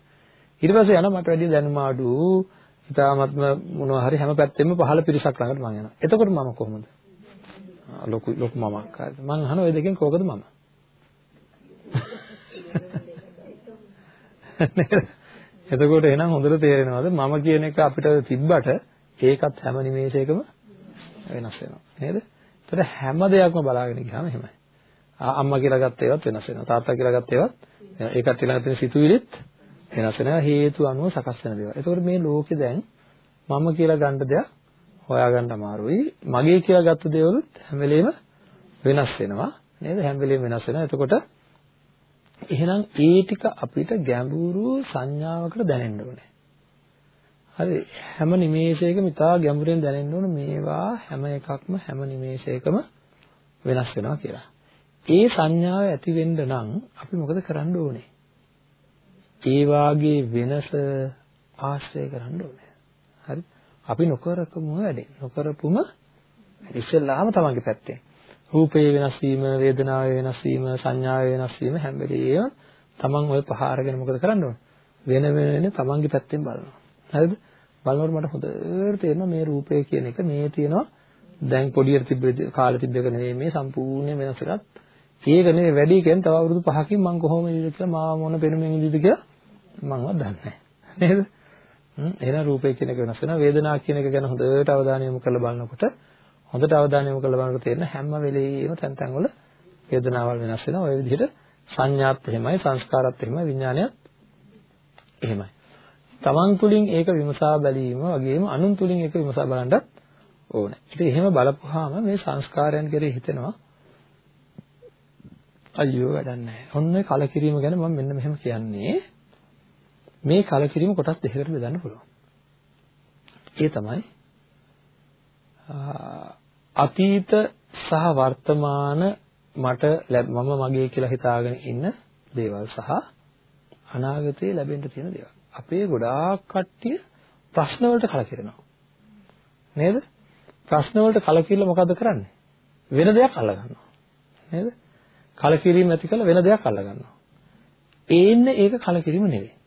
ඊට පස්සේ යනවා මට වැඩිය දැනුම අඩු ඉතාමත්ම මොනවා හරි හැම පැත්තෙම පහළ පිරිසක් ළඟට මම යනවා. එතකොට මම කොහොමද? ලොකු ලොකු මමක් හරි. මං අහන ওই දෙකෙන් කෝකද මම? එතකොට එහෙනම් හොඳට තේරෙනවද මම කියන එක අපිට තිබ්බට ඒකත් හැම නිමේෂයකම වෙනස් වෙනවා නේද? ඒතර හැම දෙයක්ම බලාගෙන ගියාම එහෙමයි. අම්මා කියලා ගත්ත ඒවත් වෙනස් වෙනවා. තාත්තා කියලා ගත්ත ඒවත් ඒකත් ඊළඟ තියෙන සිතුවිලිත් වෙනස් වෙනවා හේතු අනුව සකස් වෙන දේවල්. ඒතකොට මේ ලෝකේ දැන් මම කියලා ගන්න දෙයක් හොයාගන්න අමාරුයි. මගේ කියලා ගත්ත දේවලුත් හැම වෙලෙම වෙනස් වෙනවා. නේද? හැම වෙලෙම වෙනස් වෙනවා. එතකොට එහෙනම් ඒ ටික අපිට ගැඹුරු සංඥාවකට දැනෙන්න ඕනේ. හරි හැම නිමේෂයකම ඉතා ගැඹුරෙන් දැනෙන්න ඕන මේවා හැම එකක්ම හැම නිමේෂයකම වෙනස් වෙනවා කියලා. ඒ සංඥාව ඇති වෙන්න නම් අපි මොකද කරන්න ඕනේ? ඒ වාගේ වෙනස ආශ්‍රය කරන්න ඕනේ. හරි? අපි නොකරකම වැඩේ. නොකරපුම ඉස්සෙල්ලාම තමන්ගේ පැත්තෙන්. රූපයේ වෙනස් වීම, වේදනාවේ වෙනස් වීම, සංඥාවේ වෙනස් වීම හැම වෙලේම තමන් ওই පහ අරගෙන මොකද කරන්න ඕනේ? වෙන වෙන තමන්ගේ පැත්තෙන් බලනවා. හරිද? බලනකොට මට හොඳට තේරෙනවා මේ රූපය කියන එක මේ තියෙනවා දැන් පොඩියට තිබ්බ කාලේ තිබ්බ එක නෙවෙයි මේ සම්පූර්ණ වෙනස් එකක්. ඒක නෙවෙයි වැඩි කියන්නේ තව අවුරුදු 5කින් මම කොහොම ඉඳීද කියලා මාව මොන පෙනුමෙන් ඉඳීද කියලා මමවත් දන්නේ නැහැ නේද එහෙනම් රූපය කියන එක වෙනස් වෙනවා වේදනා කියන එක ගැන හොඳට අවධානය යොමු කරලා බලනකොට හොඳට අවධානය යොමු කරලා බලනකොට තේරෙන හැම වෙලෙම තැන් තැන් වල වේදනාවල් වෙනස් වෙනවා ওই විදිහට සංඥාත් එහෙමයි සංස්කාරත් එහෙමයි විඥානයත් එහෙමයි තමන් තුළින් ඒක විමසා බැලීම වගේම අනුන් තුළින් ඒක විමසා බලන්නත් ඕනේ. ඉතින් එහෙම බලපුවාම මේ සංස්කාරයන් කෙරේ හිතෙනවා අයියෝ වැඩක් නැහැ. ඔන්න කලකිරීම ගැන මම මෙන්න මෙහෙම කියන්නේ. මේ කලකිරීම කොටස් දෙකකට බෙදන්න පුළුවන්. ඒ තමයි අතීත සහ වර්තමාන මට මම මගේ කියලා හිතාගෙන ඉන්න දේවල් සහ අනාගතේ ලැබෙන්න තියෙන දේවල්. අපේ ගොඩාක් කට්ටිය ප්‍රශ්න වලට කලකිරෙනවා. නේද? ප්‍රශ්න වලට කලකිරලා මොකද කරන්නේ? වෙන දෙයක් අල්ල ගන්නවා. නේද? කලකිරීම ඇති කළ වෙන දෙයක් අල්ල ගන්නවා. ඒන්නේ ඒක කලකිරීම නෙවෙයි.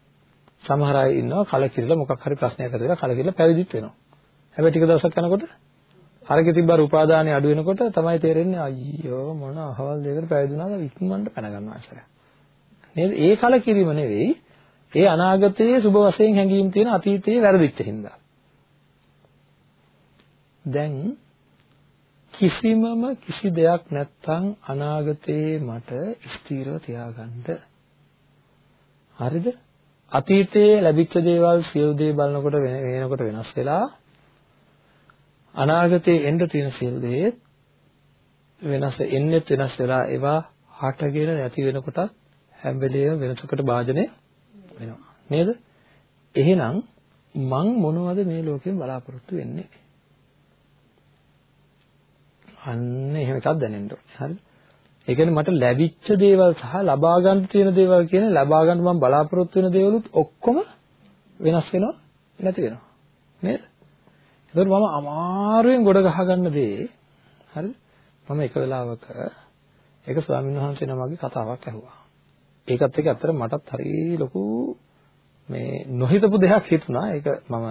සමහර අය ඉන්නවා කලකිරලා මොකක් හරි ප්‍රශ්නයක් ඇති කරලා කලකිරලා පැවිදිත් වෙනවා. හැබැයි ටික දවසක් යනකොට අරගේ තිබ්බ උපාදානෙ අඩු වෙනකොට තමයි තේරෙන්නේ අයියෝ මොන අහවල් දෙයකට පැවිදුණාද ඉක්මනට පැන ගන්නවා ආශ්‍රය. නේද? ඒ කලකිරීම නෙවෙයි ඒ අනාගතයේ සුබ වශයෙන් හැඟීම් තියෙන අතීතයේ වැරදිච්ච හින්දා. දැන් කිසිමම කිසි දෙයක් නැත්තම් අනාගතයේ මට ස්ථිරව තියාගන්න. හරිද? අතීතයේ ලැබිච්ච දේවල් සියලු දේ බලනකොට වෙනකොට වෙනස් වෙලා අනාගතයේ එන්න තියෙන සියලු දේ වෙනස් එන්නෙත් වෙනස් වෙලා ඒවා හටගෙන නැති වෙනකොට හැම වෙලේම වෙනසකට භාජනය වෙනවා. නේද? එහෙනම් මං මොනවද මේ ලෝකෙන් බලාපොරොත්තු වෙන්නේ? අන්න එහෙම එකක් දැනෙන්න ඕනේ. හරිද? ඒ කියන්නේ මට ලැබිච්ච දේවල් සහ ලබා ගන්න තියෙන දේවල් කියන ලබා ගන්න මම බලාපොරොත්තු වෙන දේවලුත් ඔක්කොම වෙනස් වෙනවා නැති වෙනවා. නේද? එතකොට මම අමාරුවෙන් ගොඩ ගහ ගන්න දේ හරිද? මම එක වෙලාවක එක ස්වාමීන් වහන්සේ නමගේ කතාවක් ඇහුවා. ඒකත් එක්ක අතර මටත් හරි ලොකු මේ නොහිතපු දෙයක් හිතුණා. ඒක මම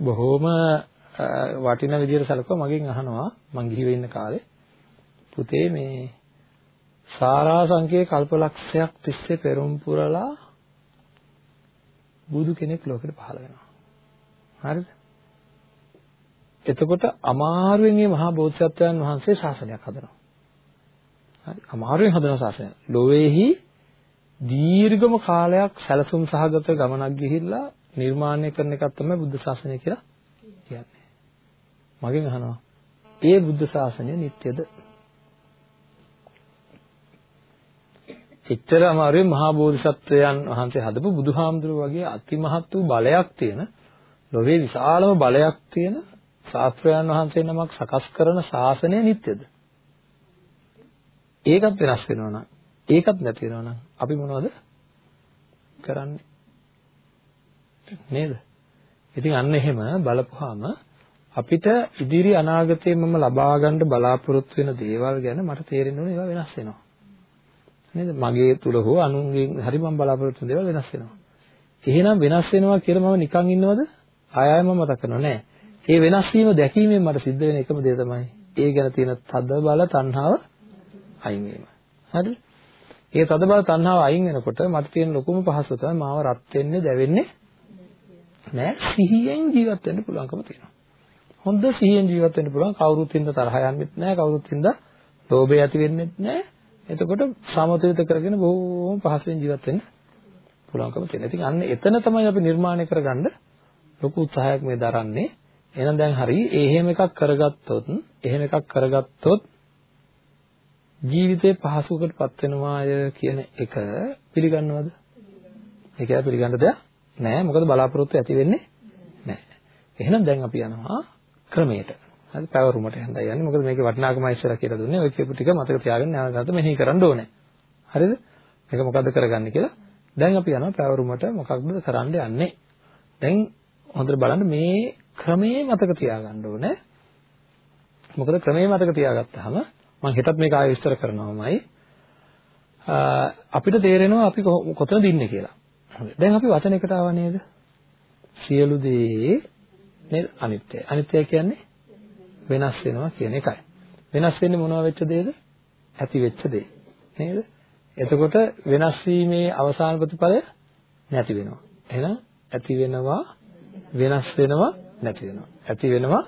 බොහොම වටිනා විදිහට සැලකුවා. මගෙන් අහනවා මං ගිහිව ඉන්න කාලේ පුතේ මේ සාරා සංකේ කල්පලක්ෂයක් තිස්සේ පෙරම් පුරලා බුදු කෙනෙක් ලෝකෙට පහළ වෙනවා. හරිද? එතකොට අමාරුවෙන් මේ මහා බෝධිසත්වයන් වහන්සේ ශාසනයක් හදනවා. හරි අමාරුවෙන් හදන ශාසනය. ලෝවේහි දීර්ඝම කාලයක් සැලසුම් සහගත ගමනක් ගිහිල්ලා නිර්මාණය කරන එකක් තමයි බුද්ධ ශාසනය කියලා කියන්නේ. මගෙන් අහනවා ඒ බුද්ධ ශාසනය නිට්ටයද? එච්චර අමාරුවේ මහා බෝධිසත්වයන් වහන්සේ හදපු බුදුහාමුදුරුවෝ වගේ අතිමහත් වූ බලයක් තියෙන ලෝකේ විශාලම බලයක් තියෙන ශාස්ත්‍රයන් වහන්සේ නමක් සකස් කරන ශාසනය නිත්‍යද? ඒකත් වෙනස් වෙනවා නම් ඒකත් නැති වෙනවා නම් අපි මොනවද කරන්නේ? නේද? ඉතින් අන්න එහෙම බලපුවාම අපිට ඉදිරි අනාගතයේ මම ලබා ගන්න බලාපොරොත්තු වෙන දේවල් ගැන මට තේරෙන්න ඕනේ ඒවා වෙනස් වෙනවා. නේද? මගේ තුල හෝ අනුන්ගෙන් හරි මම බලාපොරොත්තු වෙන දේවල් වෙනස් වෙනවා. එහෙනම් වෙනස් වෙනවා කියලා මම නිකන් ඉන්නවද? ආය ආය මම මතක් කරනවා නෑ. ඒ වෙනස් වීම දැකීමෙන් මට සිද්ධ වෙන එකම දේ තමයි ඒ ගැන තියෙන තද බල තණ්හාව අයින් වීම. හරිද? ඒ තද බල තණ්හාව අයින් වෙනකොට මට තියෙන ලොකුම පහසුව තමයි මාව රත් වෙන්නේ දැවෙන්නේ නෑ සිහියෙන් ජීවත් වෙන්න පුළුවන්කම තියෙනවා. හොඳ සිහියෙන් ජීවත් වෙන්න පුළුවන් කවුරුත් හින්දා තරහ යන්නෙත් නෑ කවුරුත් හින්දා ලෝභය ඇති වෙන්නෙත් නෑ එතකොට සමතුලිත කරගෙන බොහොම පහසුවෙන් ජීවත් වෙන්න පුළුවන්කම තියෙනවා. ඉතින් අන්න එතන තමයි අපි නිර්මාණය කරගන්න ලොකු උත්සාහයක් මේ දරන්නේ. එහෙනම් දැන් හරි එහෙම එකක් කරගත්තොත් එහෙම එකක් කරගත්තොත් ජීවිතේ පහසුවකටපත් වෙනවාය කියන එක පිළිගන්නවද? ඒක පිළිගන්න දෙයක් නෑ. මොකද බලාපොරොත්තු ඇති වෙන්නේ නෑ. එහෙනම් දැන් අපි යනවා ක්‍රමයට. හරි පැවරුමට යන්නයි යන්නේ. මොකද මේකේ වටිනාකමයි ඉස්සර කියලා දුන්නේ. ඔය කියපු ටික මතක තියාගෙන නැවත මෙනෙහි කරන්න ඕනේ. හරිද? මේක මොකද්ද කරගන්නේ කියලා. දැන් අපි යනවා පැවරුමට මොකක්ද කරන්න යන්නේ. දැන් හොඳට බලන්න මේ ක්‍රමයේ මතක තියාගන්න ඕනේ. මොකද ක්‍රමයේ මතක තියාගත්තාම මම හෙටත් මේක ආයෙ විස්තර කරනවාමයි. අපිට තේරෙනවා අපි කොතනද ඉන්නේ කියලා. දැන් අපි වචනයකට ආව නේද? සියලු දේ නේද අනිත්‍යයි. අනිත්‍යයි කියන්නේ වෙනස් වෙනවා කියන එකයි. වෙනස් වෙන්නේ මොනවා වෙච්ච දෙයද? ඇති වෙච්ච දේ. නේද? එතකොට වෙනස් වීමේ අවසාන ප්‍රතිඵලය නැති වෙනවා. එහෙනම් ඇති වෙනවා වෙනස් වෙනවා නැති වෙනවා. ඇති වෙනවා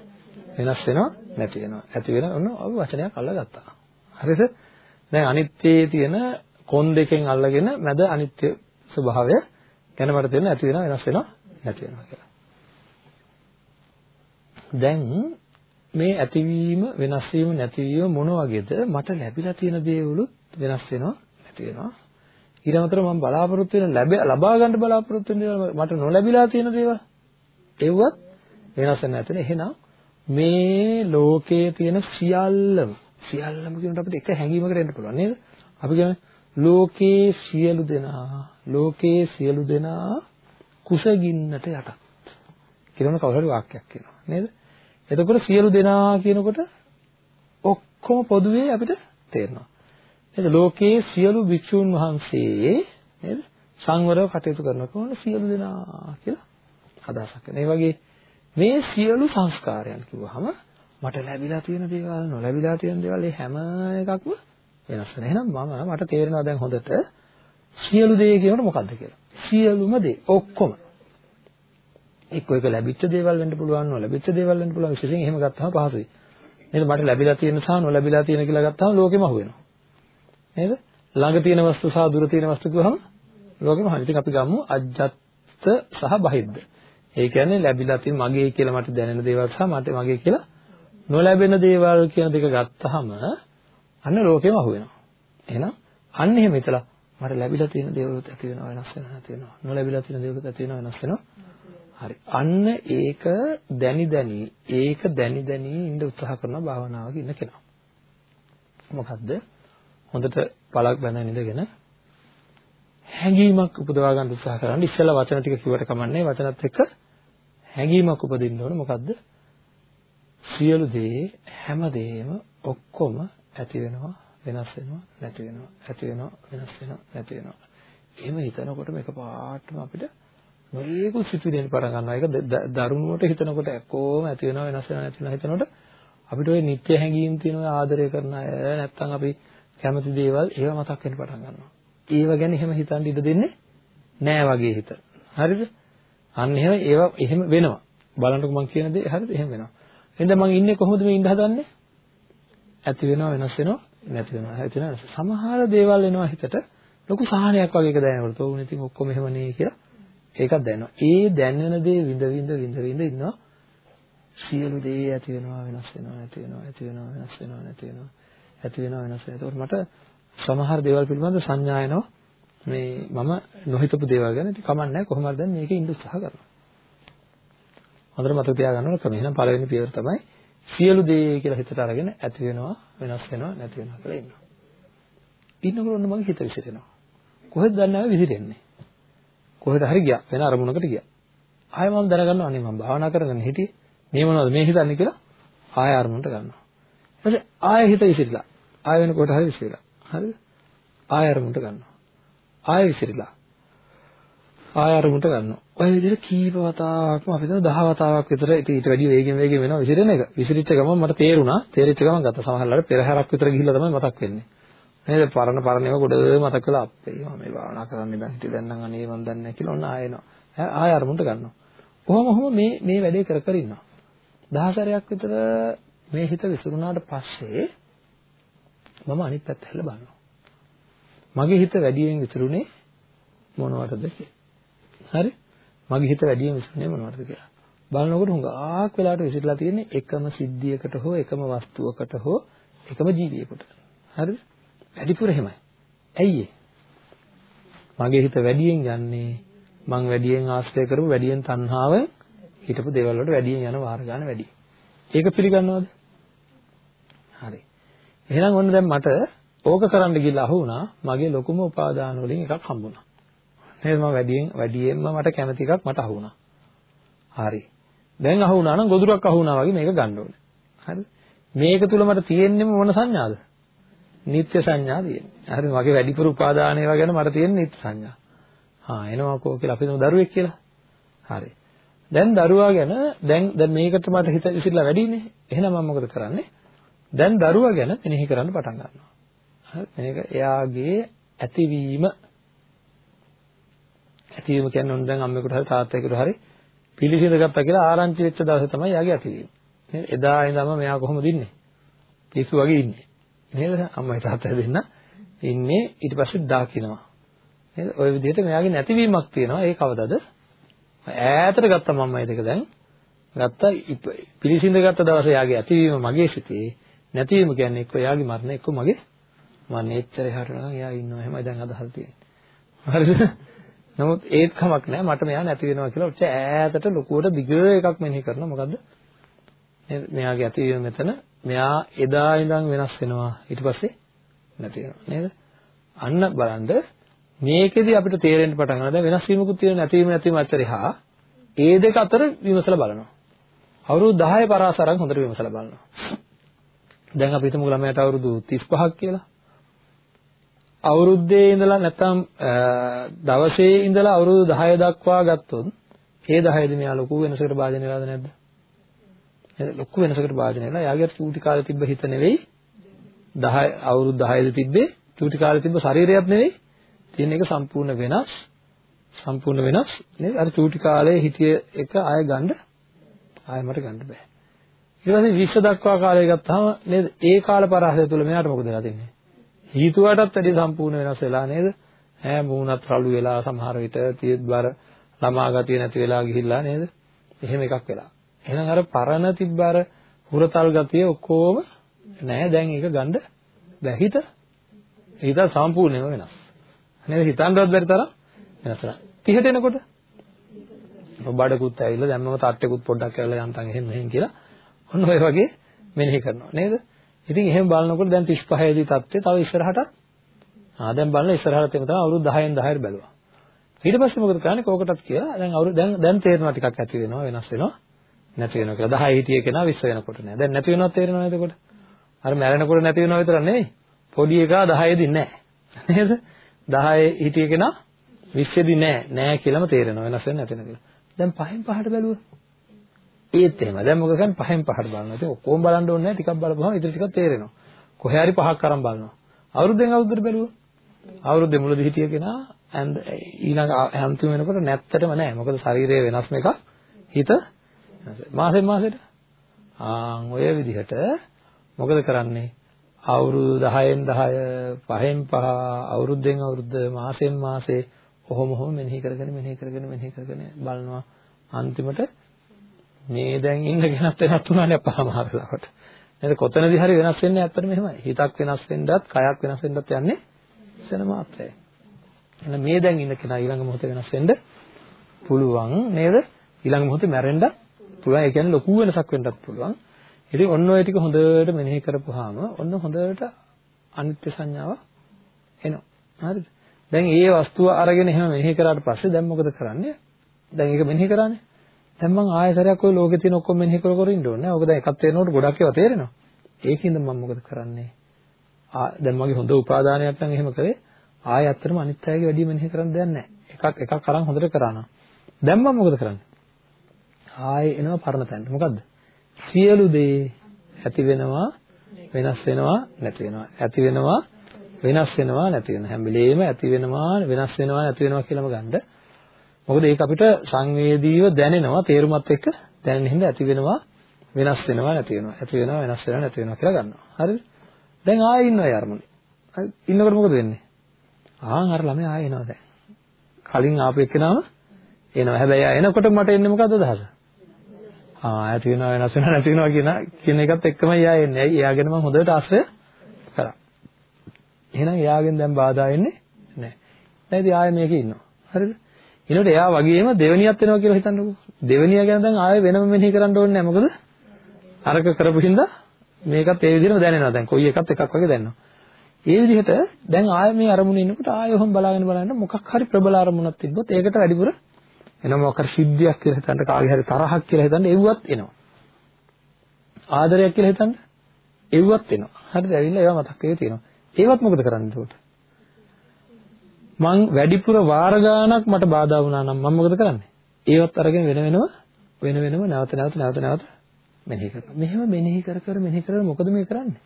වෙනස් වෙනවා නැති වෙනවා. ඇති වෙන ඔන්න අපි වචනයක් අල්ලගත්තා. හරිද? දැන් අනිත්‍යයේ තියෙන කොන් දෙකෙන් අල්ලගෙන මැද අනිත්‍ය ස්වභාවය ගැන මට තේරෙන ඇති වෙනවා වෙනස් වෙනවා නැති වෙනවා කියලා. දැන් මේ ඇතිවීම වෙනස් වීම නැතිවීම මොන වගේද මට ලැබිලා තියෙන දේවලුත් වෙනස් වෙනවා නැති වෙනවා. ඊළඟට මම බලාපොරොත්තු වෙන ලබා ගන්න බලාපොරොත්තු වෙන දේවල් මට නොලැබිලා තියෙන දේවල් ඒවත් වෙනස් වෙන නැතන. එහෙනම් මේ ලෝකයේ තියෙන සියල්ලම සියල්ලම කියනකොට අපිට එක හැඟීමකට එන්න පුළුවන් නේද? අපි කියන්නේ ලෝකේ සියලු දෙනා ලෝකේ සියලු දෙනා කුසගින්නට යටත්. කියනවනේ කවුරු හරි වාක්‍යයක් කියනවා නේද? එතකොට සියලු දෙනා කියනකොට ඔක්කොම පොදුවේ අපිට තේරෙනවා. නේද? ලෝකයේ සියලු භික්ෂුන් වහන්සේ නේද? සංවරව කටයුතු කරනකොට සියලු දෙනා කියලා අදහසක් කරනවා. ඒ වගේ මේ සියලු සංස්කාරයන් කිව්වහම මට ලැබිලා තියෙන දේවල් නොලැබිලා තියෙන දේවල් මේ හැම එකක්ම වෙනස් වෙනවා. එහෙනම් මම මට තේරෙනවා දැන් හොඳට සියලු දේ කියනකොට මොකද්ද කියලා. සියලුම දේ ඔක්කොම එක්ක එක ලැබිච්ච දේවල් වෙන්න පුළුවන් නොලැබිච්ච දේවල් වෙන්න පුළුවන් විශේෂයෙන් එහෙම ගත්තාම පහසුයි. නේද? මට ලැබිලා තියෙන සහ නොලැබිලා තියෙන කියලා ගත්තාම ලෝකෙම අහුවෙනවා. නේද? ළඟ තියෙන වස්තු සහ දුර තියෙන වස්තු කිව්වහම ලෝකෙම අහුවෙනවා. ඉතින් අපි ගමු අජ්ජත් සහ බහිද්ද. ඒ කියන්නේ ලැබිලා තියෙන මගේ කියලා මට දැනෙන දේවල් සහ මට මගේ කියලා නොලැබෙන දේවල් කියන දෙක ගත්තාම අන්න ලෝකෙම අහු වෙනවා. එහෙනම් අන්න එහෙම හිතලා මට ලැබිලා තියෙන දේවලුත් ඇති වෙනවා වෙනස් වෙනවා නැති වෙනවා. නොලැබිලා තියෙන දේවලුත් ඇති වෙනවා වෙනස් වෙනවා. හරි. අන්න ඒක දැනි දැනි ඒක දැනි දැනි ඉඳ උත්සාහ කරන භාවනාවක ඉන්න කෙනා. මොකද්ද? හොඳට පළක් බඳන් ඉඳගෙන හැඟීමක් උපදවා ගන්න උත්සාහ කරන්න. ඉස්සෙල්ලා වචන ටික කිව්වට කමන්නේ වචනත් එක්ක හැඟීමක් උපදින්න ඕනේ. මොකද්ද? සියලු දේ හැම දෙයක්ම ඔක්කොම ඇති වෙනවා වෙනස් වෙනවා නැති වෙනවා ඇති වෙනවා වෙනස් වෙනවා නැති වෙනවා එහෙම හිතනකොට මේක පාටම අපිට මේක සිතුවිලි පටන් ගන්නවා. ඒක දරුණුවට හිතනකොට කොහොම ඇති වෙනවා වෙනස් වෙනවා නැති වෙනවා හිතනකොට අපිට ওই නිත්‍ය හැඟීම් තියෙන ඔය ආදරය කරන අය නැත්තම් අපි කැමති දේවල් ඒවා මතක් වෙන්න පටන් ගන්නවා. ඒව ගැන එහෙම හිතන්න ඉඩ දෙන්නේ නෑ වගේ හිත. හරිද? අන්න එහෙම ඒවා එහෙම වෙනවා. බලන්නකො මම කියන දේ හරිද? එහෙම වෙනවා. එහෙනම් මම ඉන්නේ කොහොමද මේ ඉඳ හදන්නේ? ඇති වෙනවා වෙනස් වෙනවා නැති වෙනවා. ඇති වෙනවා සමහර දේවල් එනවා හිතට ලොකු සහනයක් වගේ එක දැනෙනකොට. තෝ උනේ ඉතින් ඔක්කොම එහෙමනේ කියලා. ඒකක් දැනෙනවා ඒ දැනෙන දේ විඳ විඳ විඳ විඳ ඉන්නවා සියලු දේ ඇති වෙනවා වෙනස් වෙනවා නැති වෙනවා ඇති වෙනවා වෙනස් වෙනවා නැති වෙනවා ඇති වෙනවා වෙනස් වෙනවා ඒකට මට සමහර දේවල් පිළිබඳ සංඥා එනවා මේ මම නොහිතපු දේවල් ගැන ඉතින් කමන්නේ කොහොම හරි දැන් මේකේ ඉඳ උත්සාහ කරනවා හොඳට මතක තියාගන්න ඕන ක්‍රම. එහෙනම් පළවෙනි පියවර තමයි සියලු දේ කියලා හිතට අරගෙන ඇති වෙනවා වෙනස් වෙනවා නැති වෙනවා කියලා ඉන්නවා. ඉන්නකොට ඔන්න මගේ හිත විසිරෙනවා. කොහෙද දන්නේ නැහැ විසිරෙන්නේ. කොහෙද හරි ගියා වෙන අරමුණකට ගියා. ආයෙ මම දැනගන්නවා අනේ මම භාවනා කරගෙන හිටියේ. මේ මොනවද මේ හිතන්නේ කියලා ආයෙ අරමුණට ගන්නවා. ඊට ආයෙ හිත විසිරලා. ආයෙ වෙන කොට හරි විසිරලා. හරිද? ආයෙ අරමුණට ගන්නවා. ආයෙ විසිරලා. ආයෙ අරමුණට ගන්නවා. ඔය විදිහට කීප වතාවක්ම අපි හිතන 10 වතාවක් විතර ඊට වැඩි වේගෙන් වේගෙන් වෙනවා විසිරෙන එක. විසිරිච්ච ගමන් මට තේරුණා. තේරිච්ච ගමන් ගත්ත සමහරවල්ලාට පෙරහැරක් විතර ගිහිල්ලා තමයි මතක් වෙන්නේ. නේද? පරණ පරණ ඒවා ගොඩ මතක් වෙලා අපේ මම මේ භාවනා කරන්න ඉඳන් හිටිය දැන් නම් අනේ මන් දන්නේ නැහැ කියලා ඔන්න ආයෙනවා. ආයෙ අරමුණට ගන්නවා. කොහොම කොහොම මේ මේ වැඩේ කර කර ඉන්නවා. දහසරයක් විතර මේ හිත විසිරුණාට පස්සේ මම අනිත් පැත්ත හැල්ල බලනවා. මගේ හිත වැඩියෙන් විසිරුනේ මොනවටද කියලා. හරි? මගේ හිත වැඩියෙන් විසිරුනේ මොනවටද කියලා. බලනකොට හුඟක් වෙලාවට විසිරලා තියෙන්නේ එකම සිද්ධියකට හෝ එකම වස්තුවකට හෝ එකම ජීවියෙකුට. හරිද? වැඩිපුර එහෙමයි. ඇයි මගේ හිත වැඩියෙන් යන්නේ මං වැඩියෙන් ආශ්‍රය කරපු වැඩියෙන් තණ්හාවෙන් හිටපු දේවල් වලට වැඩියෙන් යන වාර ගන්න වැඩි. ඒක පිළිගන්නවද? හරි. එහෙනම් ඔන්න දැන් මට ඕක කරන්න ගිහලා අහු වුණා මගේ ලොකුම උපාදාන වලින් එකක් හම්බුණා. නේද මම වැඩියෙන් වැඩියෙන්ම මට කැමති එකක් මට අහු වුණා. හරි. දැන් අහු වුණා නම් ගොදුරක් අහු වුණා වගේ මේක ගන්න ඕනේ. හරිද? මේක තුල මට තියෙන්නේ මොන සංඥාද? නිත්‍ය සංඥා තියෙන්නේ. හරි මගේ වැඩිපුර උපාදාන ඒවා ගැන මට තියෙන නිත්‍ය සංඥා. හා එනවාකෝ කියලා අපි හිතමු දරුවෙක් කියලා. හරි. දැන් දරුවා ගැන දැන් දැන් මේකට මට හිත ඉසිරලා වැඩිනේ. එහෙනම් මම මොකද කරන්නේ? දැන් දරුවා ගැන මෙනෙහි කරන්න පටන් ගන්නවා. හරි මේක එයාගේ ඇතිවීම ඇතිවීම කියන්නේ ඔන්න දැන් අම්මෙකුට හරි තාත්තෙකුට හරි පිළිසිඳ ගත්තා කියලා ආරංචි වෙච්ච දවසේ තමයි යාගේ ඇතිවීම. නේද? එදා ඉඳන්ම මෙයා කොහොමද ඉන්නේ? පිස්සු වගේ ඉන්නේ. නේද? අම්මයි තාත්තයි දෙන්න ඉන්නේ ඊට පස්සේ දාකිනවා. නේද? ওই විදිහට මෙයාගේ නැතිවීමක් තියෙනවා. ඒ කවදද? ඈතට ගත්ත මම්මයි දෙක දැන් ගත්තා පිළිසිඳ ගත්ත දවසේ යාගේ ඇතිවීම මගේ සිතේ නැතිවීම කියන්නේ එක්ක යාගේ මරණ එක්ක මගේ මරණ එච්චර එහාට නම් එයා ඉන්නවා එහෙමයි දැන් අදහල් තියෙන්නේ. හරිද? නමුත් ඒත් කමක් නැහැ මට මෙයා නැති වෙනවා කියලා ඔච්ච ඈතට ලොකුවට දිග එකක් මෙනෙහි කරනවා මොකද්ද මෙයාගේ ඇතිවීම මෙතන මෙයා එදා ඉඳන් වෙනස් වෙනවා. ඊට පස්සේ නැති වෙනවා. නේද? අන්න බලන්න මේකෙදි අපිට තේරෙන්න පටන් ගන්නවා. දැන් වෙනස් වීමකුත් තියෙන නැතිවීම නැතිවීම අතර එහා ඒ දෙක අතර විමසලා බලනවා. අවුරුදු 10 පරාසරම් හොඳට විමසලා බලනවා. දැන් අපි හිතමු ළමයාට අවුරුදු 35ක් කියලා. අවුරුද්දේ ඉඳලා නැත්නම් දවසේ ඉඳලා අවුරුදු 10 දක්වා ගත්තොත් ඒ 10 දී මෙයා ලොකු වෙනසකට භාජනය වෙලාද නැද්ද? නේද? ලොකු වෙනසකට භාජනය වෙලා යාගේ චූටි කාලේ තිබ්බ හිත නෙවෙයි 10 අවුරුදු 10 දී තිබ්බේ චූටි කාලේ තිබ්බ ශරීරයක් නෙවෙයි තියෙන එක සම්පූර්ණ වෙනස් සම්පූර්ණ වෙනස් නේද? අර චූටි කාලේ හිටිය එක ආය ගන්න ආය මට ගන්න බෑ. ඊට පස්සේ 20 දක්වා කාලය ගත්තාම නේද? ඒ කාල පරාසය තුල මෙයාට මොකද වෙලා තින්නේ? හීතුවටත් වැඩි සම්පූර්ණ වෙනස් වෙලා නේද? ඈ මූණත් රළු වෙලා සමහර විට තියෙද්බර ළමා ගතිය නැති වෙලා ගිහිල්ලා නේද? එහෙම එකක් වෙලා. එහෙනම් අර පරණ තිබ්බ අර හුරතල් ගතිය ඔක්කොම නෑ දැන් ඒක ගන්න බැහැ හිත. හිත සම්පූර්ණයෙන්ම වෙනස්. නේද හිතන්නවත් බැරි තරම් වෙනස් වෙනවා. 30ට එනකොට බඩකුත් ඇවිල්ලා දැම්මම තට්ටෙකුත් පොඩ්ඩක් ඇවිල්ලා යන්තම් එහෙම මෙහෙම කියලා ඔන්න ඔය වගේ මෙනෙහි කරනවා නේද? ඉතින් එහෙම බලනකොට දැන් 35 දී තත්ත්වය තව ඉස්සරහට ආ දැන් බලන ඉස්සරහට එම තමයි අවුරුදු 10න් 10ට බැලුවා. ඊට පස්සේ මොකද කරන්නේ කෝකටත් කියලා දැන් අවුරුදු දැන් දැන් තේරෙනවා ටිකක් ඇති වෙනවා වෙනස් වෙනවා නැති වෙනවා කියලා 10 හිටිය කෙනා 20 වෙනකොට නෑ. දැන් නැති වෙනවත් තේරෙනවා එතකොට. අර මැරෙනකොට නැති වෙනවා විතර නෙවෙයි. පොඩි එකා 10 දී නෑ. නේද? 10 හිටිය කෙනා 20 දී නෑ. නෑ කියලාම තේරෙනවා වෙනස් වෙන්නේ නැති වෙන කියලා. දැන් පහෙන් පහට බැලුවා. ඒත් එහෙම. දැන් මොකද කරන්නේ පහෙන් පහට බලනවා. ඉතින් ඔක්කොම බලන්න ඕනේ නැහැ. ටිකක් බලපුවම ඉතින් ටිකක් තේරෙනවා. කොහේ හරි පහක් අරන් බලනවා. අවුරුද්දෙන් අවුරුද්දට බැලුවා. අවුරුද්දේ මුලදී හිටිය කෙනා ඊළඟ අන්තිම වෙනකොට නැත්තටම නැහැ. මොකද ශරීරයේ වෙනස්ම එකක් හිත මාසෙන් මාසෙට ආන් ඔය විදිහට මොකද කරන්නේ? අවුරුදු 10න් 10 5න් 5 අවුරුද්දෙන් අවුරුද්ද මාසෙන් මාසේ ඔහොම ඔහොම මෙනෙහි කරගෙන මෙනෙහි කරගෙන මෙනෙහි කරගෙන බලනවා අන්තිමට මේ දැන් ඉන්න කෙනත් වෙනස් වුණානේ අපහමාර වෙලාවට. නේද? කොතනදී හරි වෙනස් වෙන්නේ ඇත්තටම එහෙමයි. හිතක් වෙනස් වෙන්නත්, කයක් වෙනස් වෙන්නත් යන්නේ සෙන මාත්‍රයි. එහෙනම් මේ දැන් ඉන්න කෙනා ඊළඟ මොහොතේ වෙනස් වෙන්න පුළුවන් නේද? ඊළඟ මොහොතේ මැරෙන්න පුළුවන්. ඒ කියන්නේ ලොකු වෙනසක් වෙන්නත් පුළුවන්. ඉතින් ඔන්න ඔය ටික හොඳට මෙනෙහි කරපුවාම ඔන්න හොඳට අනිත්‍ය සංඥාව එනවා. හරිද? දැන් ඒ වස්තුව අරගෙන එහෙම මෙනෙහි කරාට පස්සේ දැන් මොකද කරන්නේ? දැන් ඒක මෙනෙහි කරානේ. දැන් මම ආයෙසරයක් ওই ලෝකේ තියෙන ඔක්කොම මෙනෙහි කර කර ඉන්න ඕනේ. ඔක දැන් එකක් තේරෙනකොට ගොඩක් ඒවා තේරෙනවා. ඒකින්ද මම මොකද කරන්නේ? ආ දැන් මගේ හොඳ උපාදානයක් නම් එහෙම කරේ ආයෙ ඇත්තටම අනිත් අයගේ වැඩි මෙනෙහි කරන්න දෙයක් නැහැ. එකක් එකක් අරන් හොඳට කරානවා. දැන් මම මොකද කරන්නේ? ආයෙ එනවා පරණ තැනට. මොකද්ද? සියලු දේ ඇති වෙනවා වෙනස් වෙනවා නැති වෙනවා. ඇති වෙනවා වෙනස් වෙනවා නැති වෙනවා. හැම වෙලේම ඇති වෙනවා වෙනස් වෙනවා නැති වෙනවා කියලාම ගන්න. මොකද ඒක අපිට සංවේදීව දැනෙනවා තේරුමත් එක්ක දැනෙන හින්දා ඇති වෙනවා වෙනස් වෙනවා නැති වෙනවා. ඇති වෙනවා වෙනස් වෙනවා නැති වෙනවා කියලා ගන්නවා. හරිද? දැන් ආයෙ ඉන්නවා ඒ අරමුණේ. ඉන්නකොට මොකද වෙන්නේ? ආන් අර ළමයා ආයෙ එනවා දැන්. කලින් ආපු එක්කෙනාම එනවා. හැබැයි ආ එනකොට මට එන්නේ මොකද්ද අදහස? ආ ඇති වෙනවා වෙනස් වෙනවා නැති වෙනවා කියන කියන එකත් එක්කමයි ආයෙ එන්නේ. ඇයි එයාගෙන මම හොඳට ආශ්‍රය කරා. එහෙනම් එයාගෙන් දැන් බාධා එන්නේ නැහැ. දැන් ඉතින් ආයෙ මේකේ ඉන්නවා. හරිද? ඊළඟට එයා වගේම දෙවනියක් වෙනවා කියලා හිතන්නකෝ. දෙවනිය ගැන දැන් ආයෙ වෙනම මෙනෙහි කරන්න ඕනේ නැහැ. මොකද අරක කරපු හින්දා මේකත් ඒ විදිහටම දැනෙනවා. දැන් කොයි එකත් එකක් වගේ දැනෙනවා. ඒ විදිහට දැන් ආයෙ මේ අරමුණේ ඉන්නකොට ආයෙ ඔහොම බලාගෙන බලාගෙන මොකක් හරි ප්‍රබල අරමුණක් තිබ්බොත් ඒකට වැඩිපුර එනවා මොකක් හරි සිද්ධියක් කියලා හිතන්න කාගේ හරි තරහක් කියලා හිතන්න එව්වත් එනවා. ආදරයක් කියලා හිතන්න එව්වත් එනවා. හරිද? ඇවිල්ලා ඒවා මතක් වෙේ තියෙනවා. ඒවත් මොකද කරන්නේ එතකොට? මං වැඩිපුර වාර ගාණක් මට බාධා වුණා නම් මම මොකද කරන්නේ? ඒවත් අරගෙන වෙන වෙනම වෙන වෙනම නැවත නැවත නැවත නැවත මෙනෙහි කරනවා. මෙහෙම මෙනෙහි කර කර මෙනෙහි කර මොකද මේ කරන්නේ?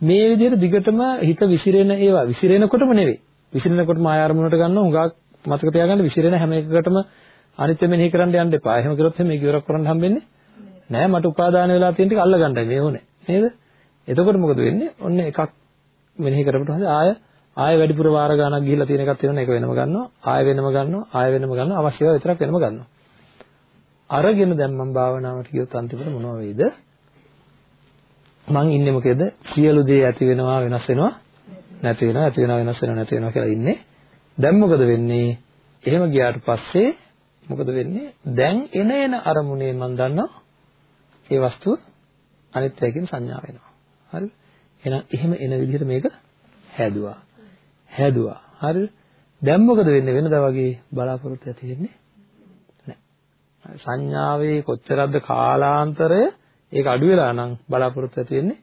මේ විදිහට දිගටම හිත විසිරෙන ඒවා විසිරෙනකොටම නෙවෙයි. විසිරෙනකොටම ආය අරමුණට ගන්න හුඟක් මතක තියාගන්න විසිරෙන හැම එකකටම අනිත්‍ය මෙනෙහි කරන්න යන්න එපා. එහෙම කරොත් මේක ඉවරක් කරන්න හම්බෙන්නේ නෑ. මට උපාදාන වෙලා තියෙන ටික අල්ල ගන්නයි මේ ඕනේ. නේද? එතකොට මොකද වෙන්නේ? ඔන්න එකක් මෙනෙහි කරපුවට පස්සේ ආය ආය වැඩිපුර වාර ගාණක් ගිහිල්ලා තියෙන එකක් තියෙනවා ඒක වෙනම ගන්නවා. ආය වෙනම ගන්නවා. ආය වෙනම ගන්නවා. අවශ්‍යව විතරක් වෙනම ගන්නවා. අරගෙන දැන් මම භාවනාවට ගියොත් අන්තිමට මොනව වෙයිද? මං ඉන්නේ මොකේද? සියලු දේ ඇති වෙනවා වෙනස් වෙනවා නැති වෙනවා ඇති වෙනවා වෙනස් වෙනවා නැති වෙනවා කියලා ඉන්නේ. දැන් මොකද වෙන්නේ? එහෙම ගියාට පස්සේ මොකද වෙන්නේ? දැන් එන එන අරමුණේ මම දන්නවා ඒ වස්තුව අනිත්‍යයි කියන සංඥාව එනවා. හරිද? එහෙනම් එහෙම එන විදිහට මේක හැදුවා. හැදුවා. හරිද? දැන් මොකද වෙන්නේ වෙනදා වගේ බලාපොරොත්තු ඇති වෙන්නේ නැහැ. සංඥාවේ කොච්චරක්ද කාලාන්තරය ඒක අඩු වෙලා නම් බලාපොරොත්තු ඇති වෙන්නේ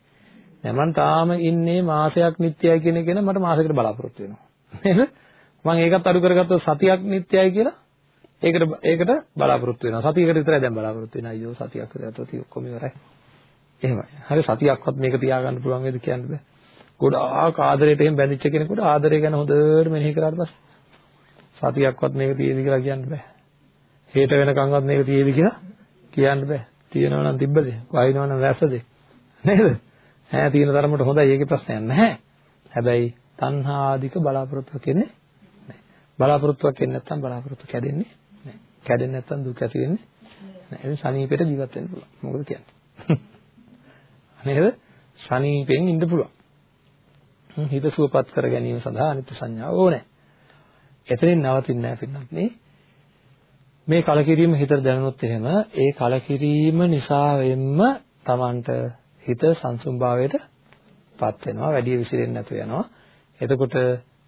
නෑ මම තාම ඉන්නේ මාසයක් නිත්‍යයි කියන එක නම් මට මාසයකට බලාපොරොත්තු වෙනවා නේද මම ඒකත් අඩු කරගත්තොත් සතියක් නිත්‍යයි කියලා ඒකට ඒකට බලාපොරොත්තු වෙනවා සතියකට විතරයි දැන් බලාපොරොත්තු වෙන්නේ අයියෝ සතියක් විතරයි ඔක්කොම ඉවරයි එහෙමයි හරි සතියක්වත් මේක තියාගන්න පුළුවන් වේද කියන්න බෑ ගොඩාක් ආදරයට එහෙම බැඳිච්ච කෙනෙකුට ආදරය ගැන හොඳට මෙනෙහි කරාට පස්සේ සතියක්වත් මේක තියෙදි කියලා කියන්න බෑ හෙට වෙනකන්වත් මේක තියෙදි කියලා කියන්න බෑ තියෙනවා නම් තිබ්බද? වයින්නවා නම් වැස්සද? නේද? ඈ තියෙන තරමට හොඳයි ඒකේ ප්‍රශ්නයක් නැහැ. හැබැයි තණ්හා ආධික බලාපොරොත්තුවක් එන්නේ නැහැ. බලාපොරොත්තුවක් එන්නේ නැත්නම් බලාපොරොත්තු කැඩෙන්නේ නැහැ. කැඩෙන්නේ නැත්නම් දුක් ඇති වෙන්නේ නැහැ. ඒ සනීපෙට ජීවත් වෙන්න පුළුවන්. මොකද කියන්නේ? නේද? සනීපෙන් ඉන්න පුළුවන්. හිත සුවපත් කර ගැනීම සඳහා අනිත්‍ය සංඥාව ඕනේ. එතනින් නවතින්නේ නැහැ පින්නත් නේ. මේ කලකිරීම හිතට දැනුනොත් එහෙම ඒ කලකිරීම නිසාවෙන්ම Tamanට හිත සංසුම්භාවයට පත් වෙනවා වැඩි විසිරෙන්නේ නැතු වෙනවා එතකොට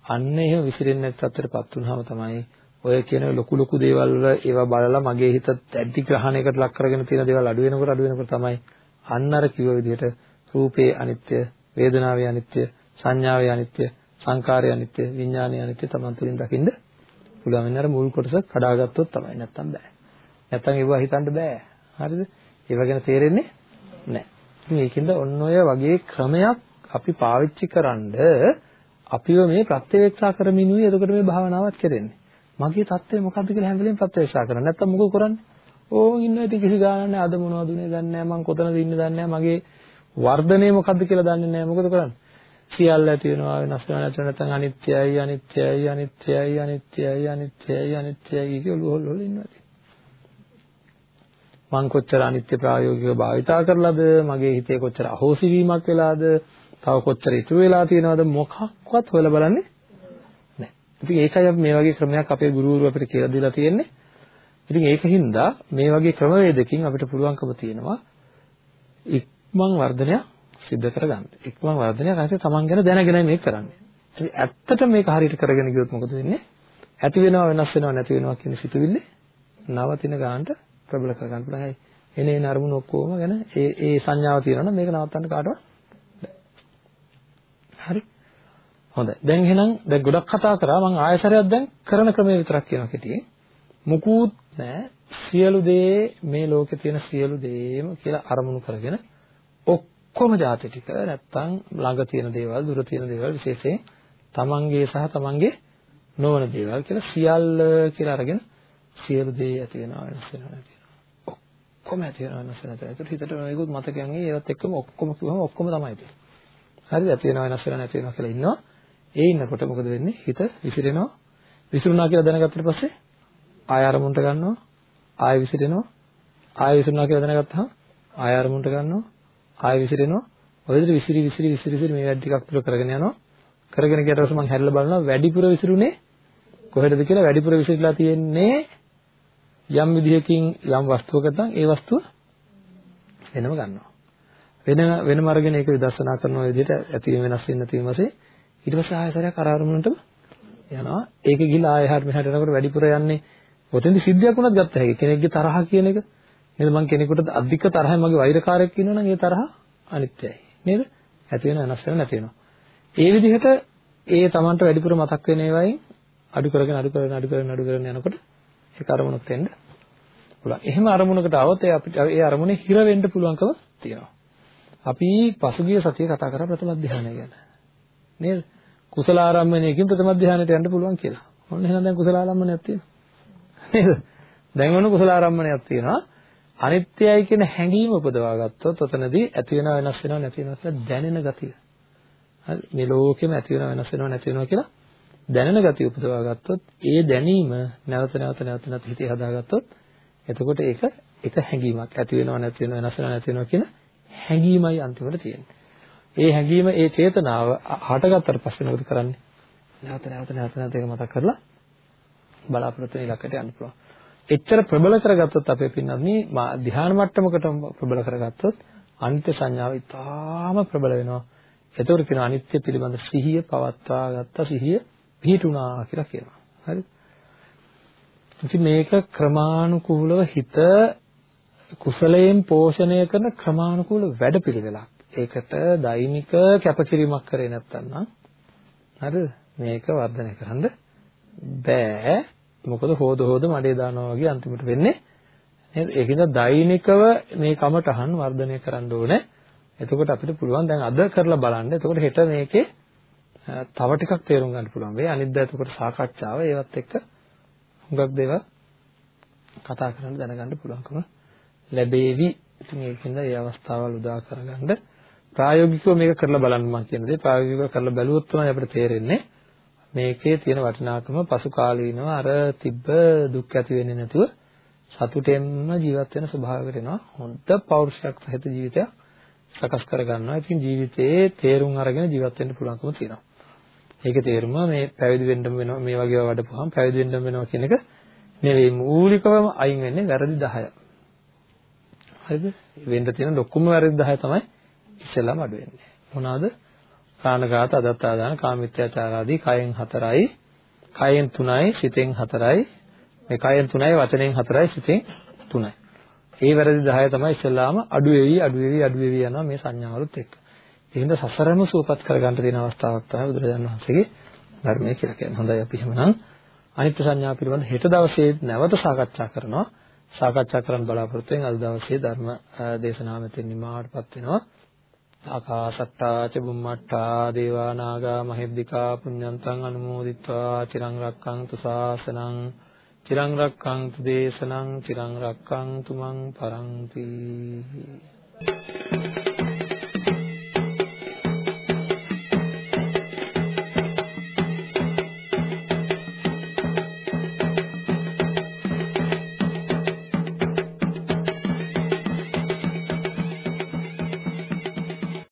අන්න එහෙම විසිරෙන්නේ නැති තත්ත්වයටපත් වුනහම තමයි ඔය කියන ලොකු ලොකු දේවල් වල ඒවා බලලා මගේ හිත ඇද්දි ග්‍රහණයකට ලක් කරගෙන තියෙන දේවල් අඩු වෙනකොට අඩු වෙනකොට තමයි අන්න අර කිව්ව විදිහට රූපේ අනිත්‍ය වේදනාවේ අනිත්‍ය සංඥාවේ අනිත්‍ය සංකාරයේ අනිත්‍ය විඥානයේ අනිත්‍ය තමන් තුළින් දකින්න පුළුවන්. වෙන අර මුල් කොටස කඩාගත්තොත් තමයි නැත්තම් බෑ. නැත්තම් ඒවා හිතන්න බෑ. හරිද? ඒව ගැන තේරෙන්නේ නැහැ ඉතින් ඒකින්ද ඔන්න ඔය වගේ ක්‍රමයක් අපි පාවිච්චි කරන්ඩ අපිව මේ ප්‍රත්‍යවේක්ෂා කරමිනුයි එතකොට මේ භාවනාවත් කරන්නේ. මගේ தත්ත්වය මොකද්ද කියලා හැම වෙලෙම ප්‍රත්‍යවේක්ෂා කරන්න. නැත්තම් මොකද කරන්නේ? ඕන් ඉන්නවා ඉතින් කිසි ගාණක් නැහැ. අද මොනවද උනේ දන්නේ නැහැ. මං කොතනද ඉන්නේ දන්නේ නැහැ. මගේ වර්ධනය මොකද්ද කියලා දන්නේ නැහැ. මොකද කරන්නේ? සියල්ල ඇති වෙනවා වෙනස් වෙනවා නැත්නම් නැත්නම් අනිත්‍යයි අනිත්‍යයි අනිත්‍යයි අනිත්‍යයි අනිත්‍යයි අනිත්‍යයි කියලා ඔලුව හොල් ඉන්නවා ඉතින්. මං කොච්චර අනිත්‍ය ප්‍රායෝගිකව භාවිතා කරලාද මගේ හිතේ කොච්චර අහෝසි වීමක් වෙලාද තව කොච්චර ඉතුරු වෙලා තියෙනවද මොකක්වත් හොයලා බලන්නේ නැහැ. ඉතින් ඒකයි අපි මේ වගේ ක්‍රමයක් අපේ ගුරුවරු අපිට කියලා දීලා තියෙන්නේ. ඉතින් ඒකින්ද මේ වගේ ක්‍රමවේදකින් අපිට පුළුවන්කම තියෙනවා ඉක්මන් වර්ධනය සිද්ධ කරගන්න. ඉක්මන් වර්ධනයක් අයිති තමන් ගැන දැනගෙන මේක කරන්නේ. ඉතින් ඇත්තටම මේක හරියට කරගෙන ගියොත් මොකද වෙන්නේ? ඇති වෙනවා වෙනස් වෙනවා නැති වෙනවා කියන සිතුවිල්ල නවතින ගානට ප්‍රබල කරගන්න පුළුවන්. එනේ නරමුණු ඔක්කොම ගැන ඒ ඒ සංඥාව තියෙනවා නම් මේක නවත්තන්න කාටවත් හරි. හොඳයි. දැන් එහෙනම් දැන් ගොඩක් කතා කරා මම ආයතරයක් දැන් කරන ක්‍රමය විතරක් කියනවා කෙටියෙන්. මුකුත් නැහැ. සියලු දේ මේ ලෝකේ තියෙන සියලු දේම කියලා අරමුණු කරගෙන ඔක්කොම જાති ටික නැත්තම් ළඟ තියෙන දේවල් දුර තියෙන දේවල් විශේෂයෙන් තමන්ගේ සහ තමන්ගේ නොවන දේවල් කියලා සියල්ල කියලා අරගෙන සියලු දේ ඇති වෙනවා වෙනස් වෙනවා නැති වෙනවා. ඔක්කොම ඇති වෙනවා වෙනස් වෙනවා. ඒකට හිතට නොයෙකුත් මතකයන් ඒවත් එක්කම ඔක්කොම කිව්වම ඔක්කොම තමයි තියෙන්නේ. හරිද? ඇති වෙනවා වෙනස් වෙනවා නැති වෙනවා කියලා ඉන්නවා. ඒ ඉන්නකොට මොකද වෙන්නේ? හිත විසිරෙනවා. විසිරුණා කියලා දැනගත්තට පස්සේ ආය අරමුණට ගන්නවා. ආය විසිරෙනවා. ආය විසිරුණා කියලා දැනගත්තාම ආය අරමුණට ගන්නවා. ආය විසිරෙනවා. ඔය විදිහට විසිරි විසිරි විසිරි විසිරි මේ වැඩ ටිකක් තුර කරගෙන යනවා. කරගෙන ගියට පස්සේ මම හැරිලා බලනවා වැඩිපුර විසිරුනේ කොහෙටද කියලා වැඩිපුර විසිරලා තියෙන්නේ යම් විදිහකින් යම් වස්තුවකට නම් ඒ වස්තුව වෙනම ගන්නවා. වෙන වෙනම අරගෙන ඒක විදර්ශනා කරන විදිහට ඇතිවීම වෙනස් වෙන නැතිවීම වශයෙන් ඊට පස්සේ ආයතරයක් අර අරමුණටම යනවා. ඒක ගිහිලා ආය එහාට මෙහාට යනකොට වැඩිපුර යන්නේ ඔතෙන්දි සිද්ධියක් වුණත් ගත්ත හැකි. කෙනෙක්ගේ තරහ කියන එක නේද මම කෙනෙකුට අධික තරහයි මගේ වෛරකාරයක් කියනවා නම් ඒ තරහ අනිත්‍යයි. නේද? ඇති වෙන වෙනස් වෙන නැති වෙනවා. ඒ විදිහට ඒ Tamanට වැඩිපුර මතක් වෙන ඒවායින් අඩු කරගෙන අඩු කරගෙන අඩු කරගෙන අඩු කරගෙන යනකොට ඒක අරමුණක් වෙන්න පුළුවන්. එහෙම අරමුණකට આવොත් ඒ අපිට ඒ අරමුණේ හිර වෙන්න පුළුවන්කම තියෙනවා. අපි පසුගිය සතියේ කතා කරා ප්‍රථම ධානය ගැන. නේද? කුසල ආරම්භණයකින් ප්‍රථම ධානයට යන්න පුළුවන් කියලා. ඔන්න එහෙනම් දැන් කුසල ආරම්භණයක් තියෙනවා. නේද? දැන් ඔන්න කුසල ආරම්භණයක් තියෙනවා. අනිත්‍යයි කියන හැඟීම උපදවා ගත්තොත් ඔතනදී ඇති වෙනව වෙනස් වෙනව නැති වෙනව කියලා දැනෙන ගතිය. හරි මේ ලෝකෙම ඇති වෙනව වෙනස් වෙනව නැති වෙනව කියලා දැනෙන ගතිය උපදවා ගත්තොත් ඒ දැනීම නැවත නැවත නැවත නැවත හිතේ හදාගත්තොත් එතකොට ඒක එක හැඟීමක් ඇති වෙනව නැති වෙනව වෙනස් වෙනව නැති වෙනව කියන හැඟීමයි අන්තිමට තියෙන්නේ. ඒ හැඟීම ඒ චේතනාව හටගත්තට පස්සේ මොකද කරන්නේ? නැවත නැවත නැවත නැවත ඒක මතක් කරලා බලාපොරොත්තු වෙන ඉලක්කයට යන්න පුළුවන්. එච්චර ප්‍රබල කරගත්තොත් අපේ පින්නත් මේ ධ්‍යාන මට්ටමකට ප්‍රබල කරගත්තොත් අනිත්‍ය සංඥාව ඉතාම ප්‍රබල වෙනවා. එතකොට කියන අනිත්‍ය පිළිබඳ සිහිය පවත්වා ගත්ත සිහිය පිහිටුණා කියලා කියනවා. හරිද? ඉතින් මේක ක්‍රමානුකූලව හිත කුසලයෙන් පෝෂණය කරන ක්‍රමානුකූල වැඩපිළිවෙලක්. ඒකට දෛනික කැපකිරීමක් කරේ නැත්නම් හරිද? මේක වර්ධනය කරන්න බෑ. මොකද හොද හොද මඩේ දානවා වගේ අන්තිමට වෙන්නේ නේද? ඒකින්ද දෛනිකව මේ කමටහන් වර්ධනය කරන්න ඕනේ. එතකොට අපිට පුළුවන් දැන් අද කරලා බලන්න. එතකොට හෙට මේකේ තව ටිකක් තේරුම් ගන්න පුළුවන් වෙයි. අනිද්දා එතකොට සාකච්ඡාව ඒවත් එක්ක හුඟක් දේවල් කතා කරන්න දැනගන්න පුළුවන්කම ලැබේවි. ඉතින් ඒකින්ද මේ අවස්ථාවල් උදා කරගන්න ප්‍රායෝගිකව මේක කරලා බලන්න මම කියන දේ ප්‍රායෝගිකව කරලා බැලුවොත් තමයි අපිට තේරෙන්නේ මේකේ තියෙන වටිනාකම පසු කාලීනව අර තිබ්බ දුක් ඇති වෙන්නේ නැතුව සතුටෙන්ම ජීවත් වෙන ස්වභාවයකට එනවා හොඳ පෞරුෂයක් සහිත ජීවිතයක් සකස් කර ගන්නවා. ඉතින් ජීවිතේ තේරුම් අරගෙන ජීවත් වෙන්න පුළුවන්කම තියෙනවා. ඒකේ තේරුම මේ පැවිදි වෙන්න වෙනවා මේ වගේ වඩපුවාම පැවිදි වෙන්න වෙනවා කියන එක නෙවෙයි මූලිකවම අයින් වෙන්නේ වැරදි 10. හරිද? වෙන්න තියෙන ලොකුම වැරදි 10 තමයි ඉස්සෙල්ලාම අඩු වෙන්නේ. මොනවාද? ප්‍රාණඝාත, අදත්තාදාන, කාමිත්‍යාචාර ආදී කයෙන් හතරයි, කයෙන් තුනයි, සිතෙන් හතරයි. මේ කයෙන් තුනයි, වචනෙන් හතරයි, සිතෙන් තුනයි. ඒ වැරදි 10 තමයි ඉස්සෙල්ලාම අඩු වෙවි, අඩු වෙවි, අඩු වෙවි යනවා මේ සංඥාවලුත් එක්ක. ඒ හින්දා සසරම සූපත් කරගන්න තියෙන අවස්ථාවක් තමයි බුදුරජාණන් වහන්සේගේ ධර්මයේ කියලා කියන්නේ. හොඳයි අපි එහෙමනම් අනිත්‍ය සංඥා පිළිබඳ හෙට දවසේ නැවත සාකච්ඡා කරනවා. සාකච්ඡා කරන්න බලාපොරොත්තු වෙන අද දවසේ ධර්ම දේශනාව මෙතෙන් නිමාවටපත් වෙනවා. ආකාසට්ටා ච බුම්මට්ටා දේවා නාග මහිද්దికා පුඤ්ඤන්තං අනුමෝදිත්වා චිරං රක්ඛන්තු ශාසනං චිරං රක්ඛන්තු දේශනං චිරං රක්ඛන්තු මං පරන්ති Thank you.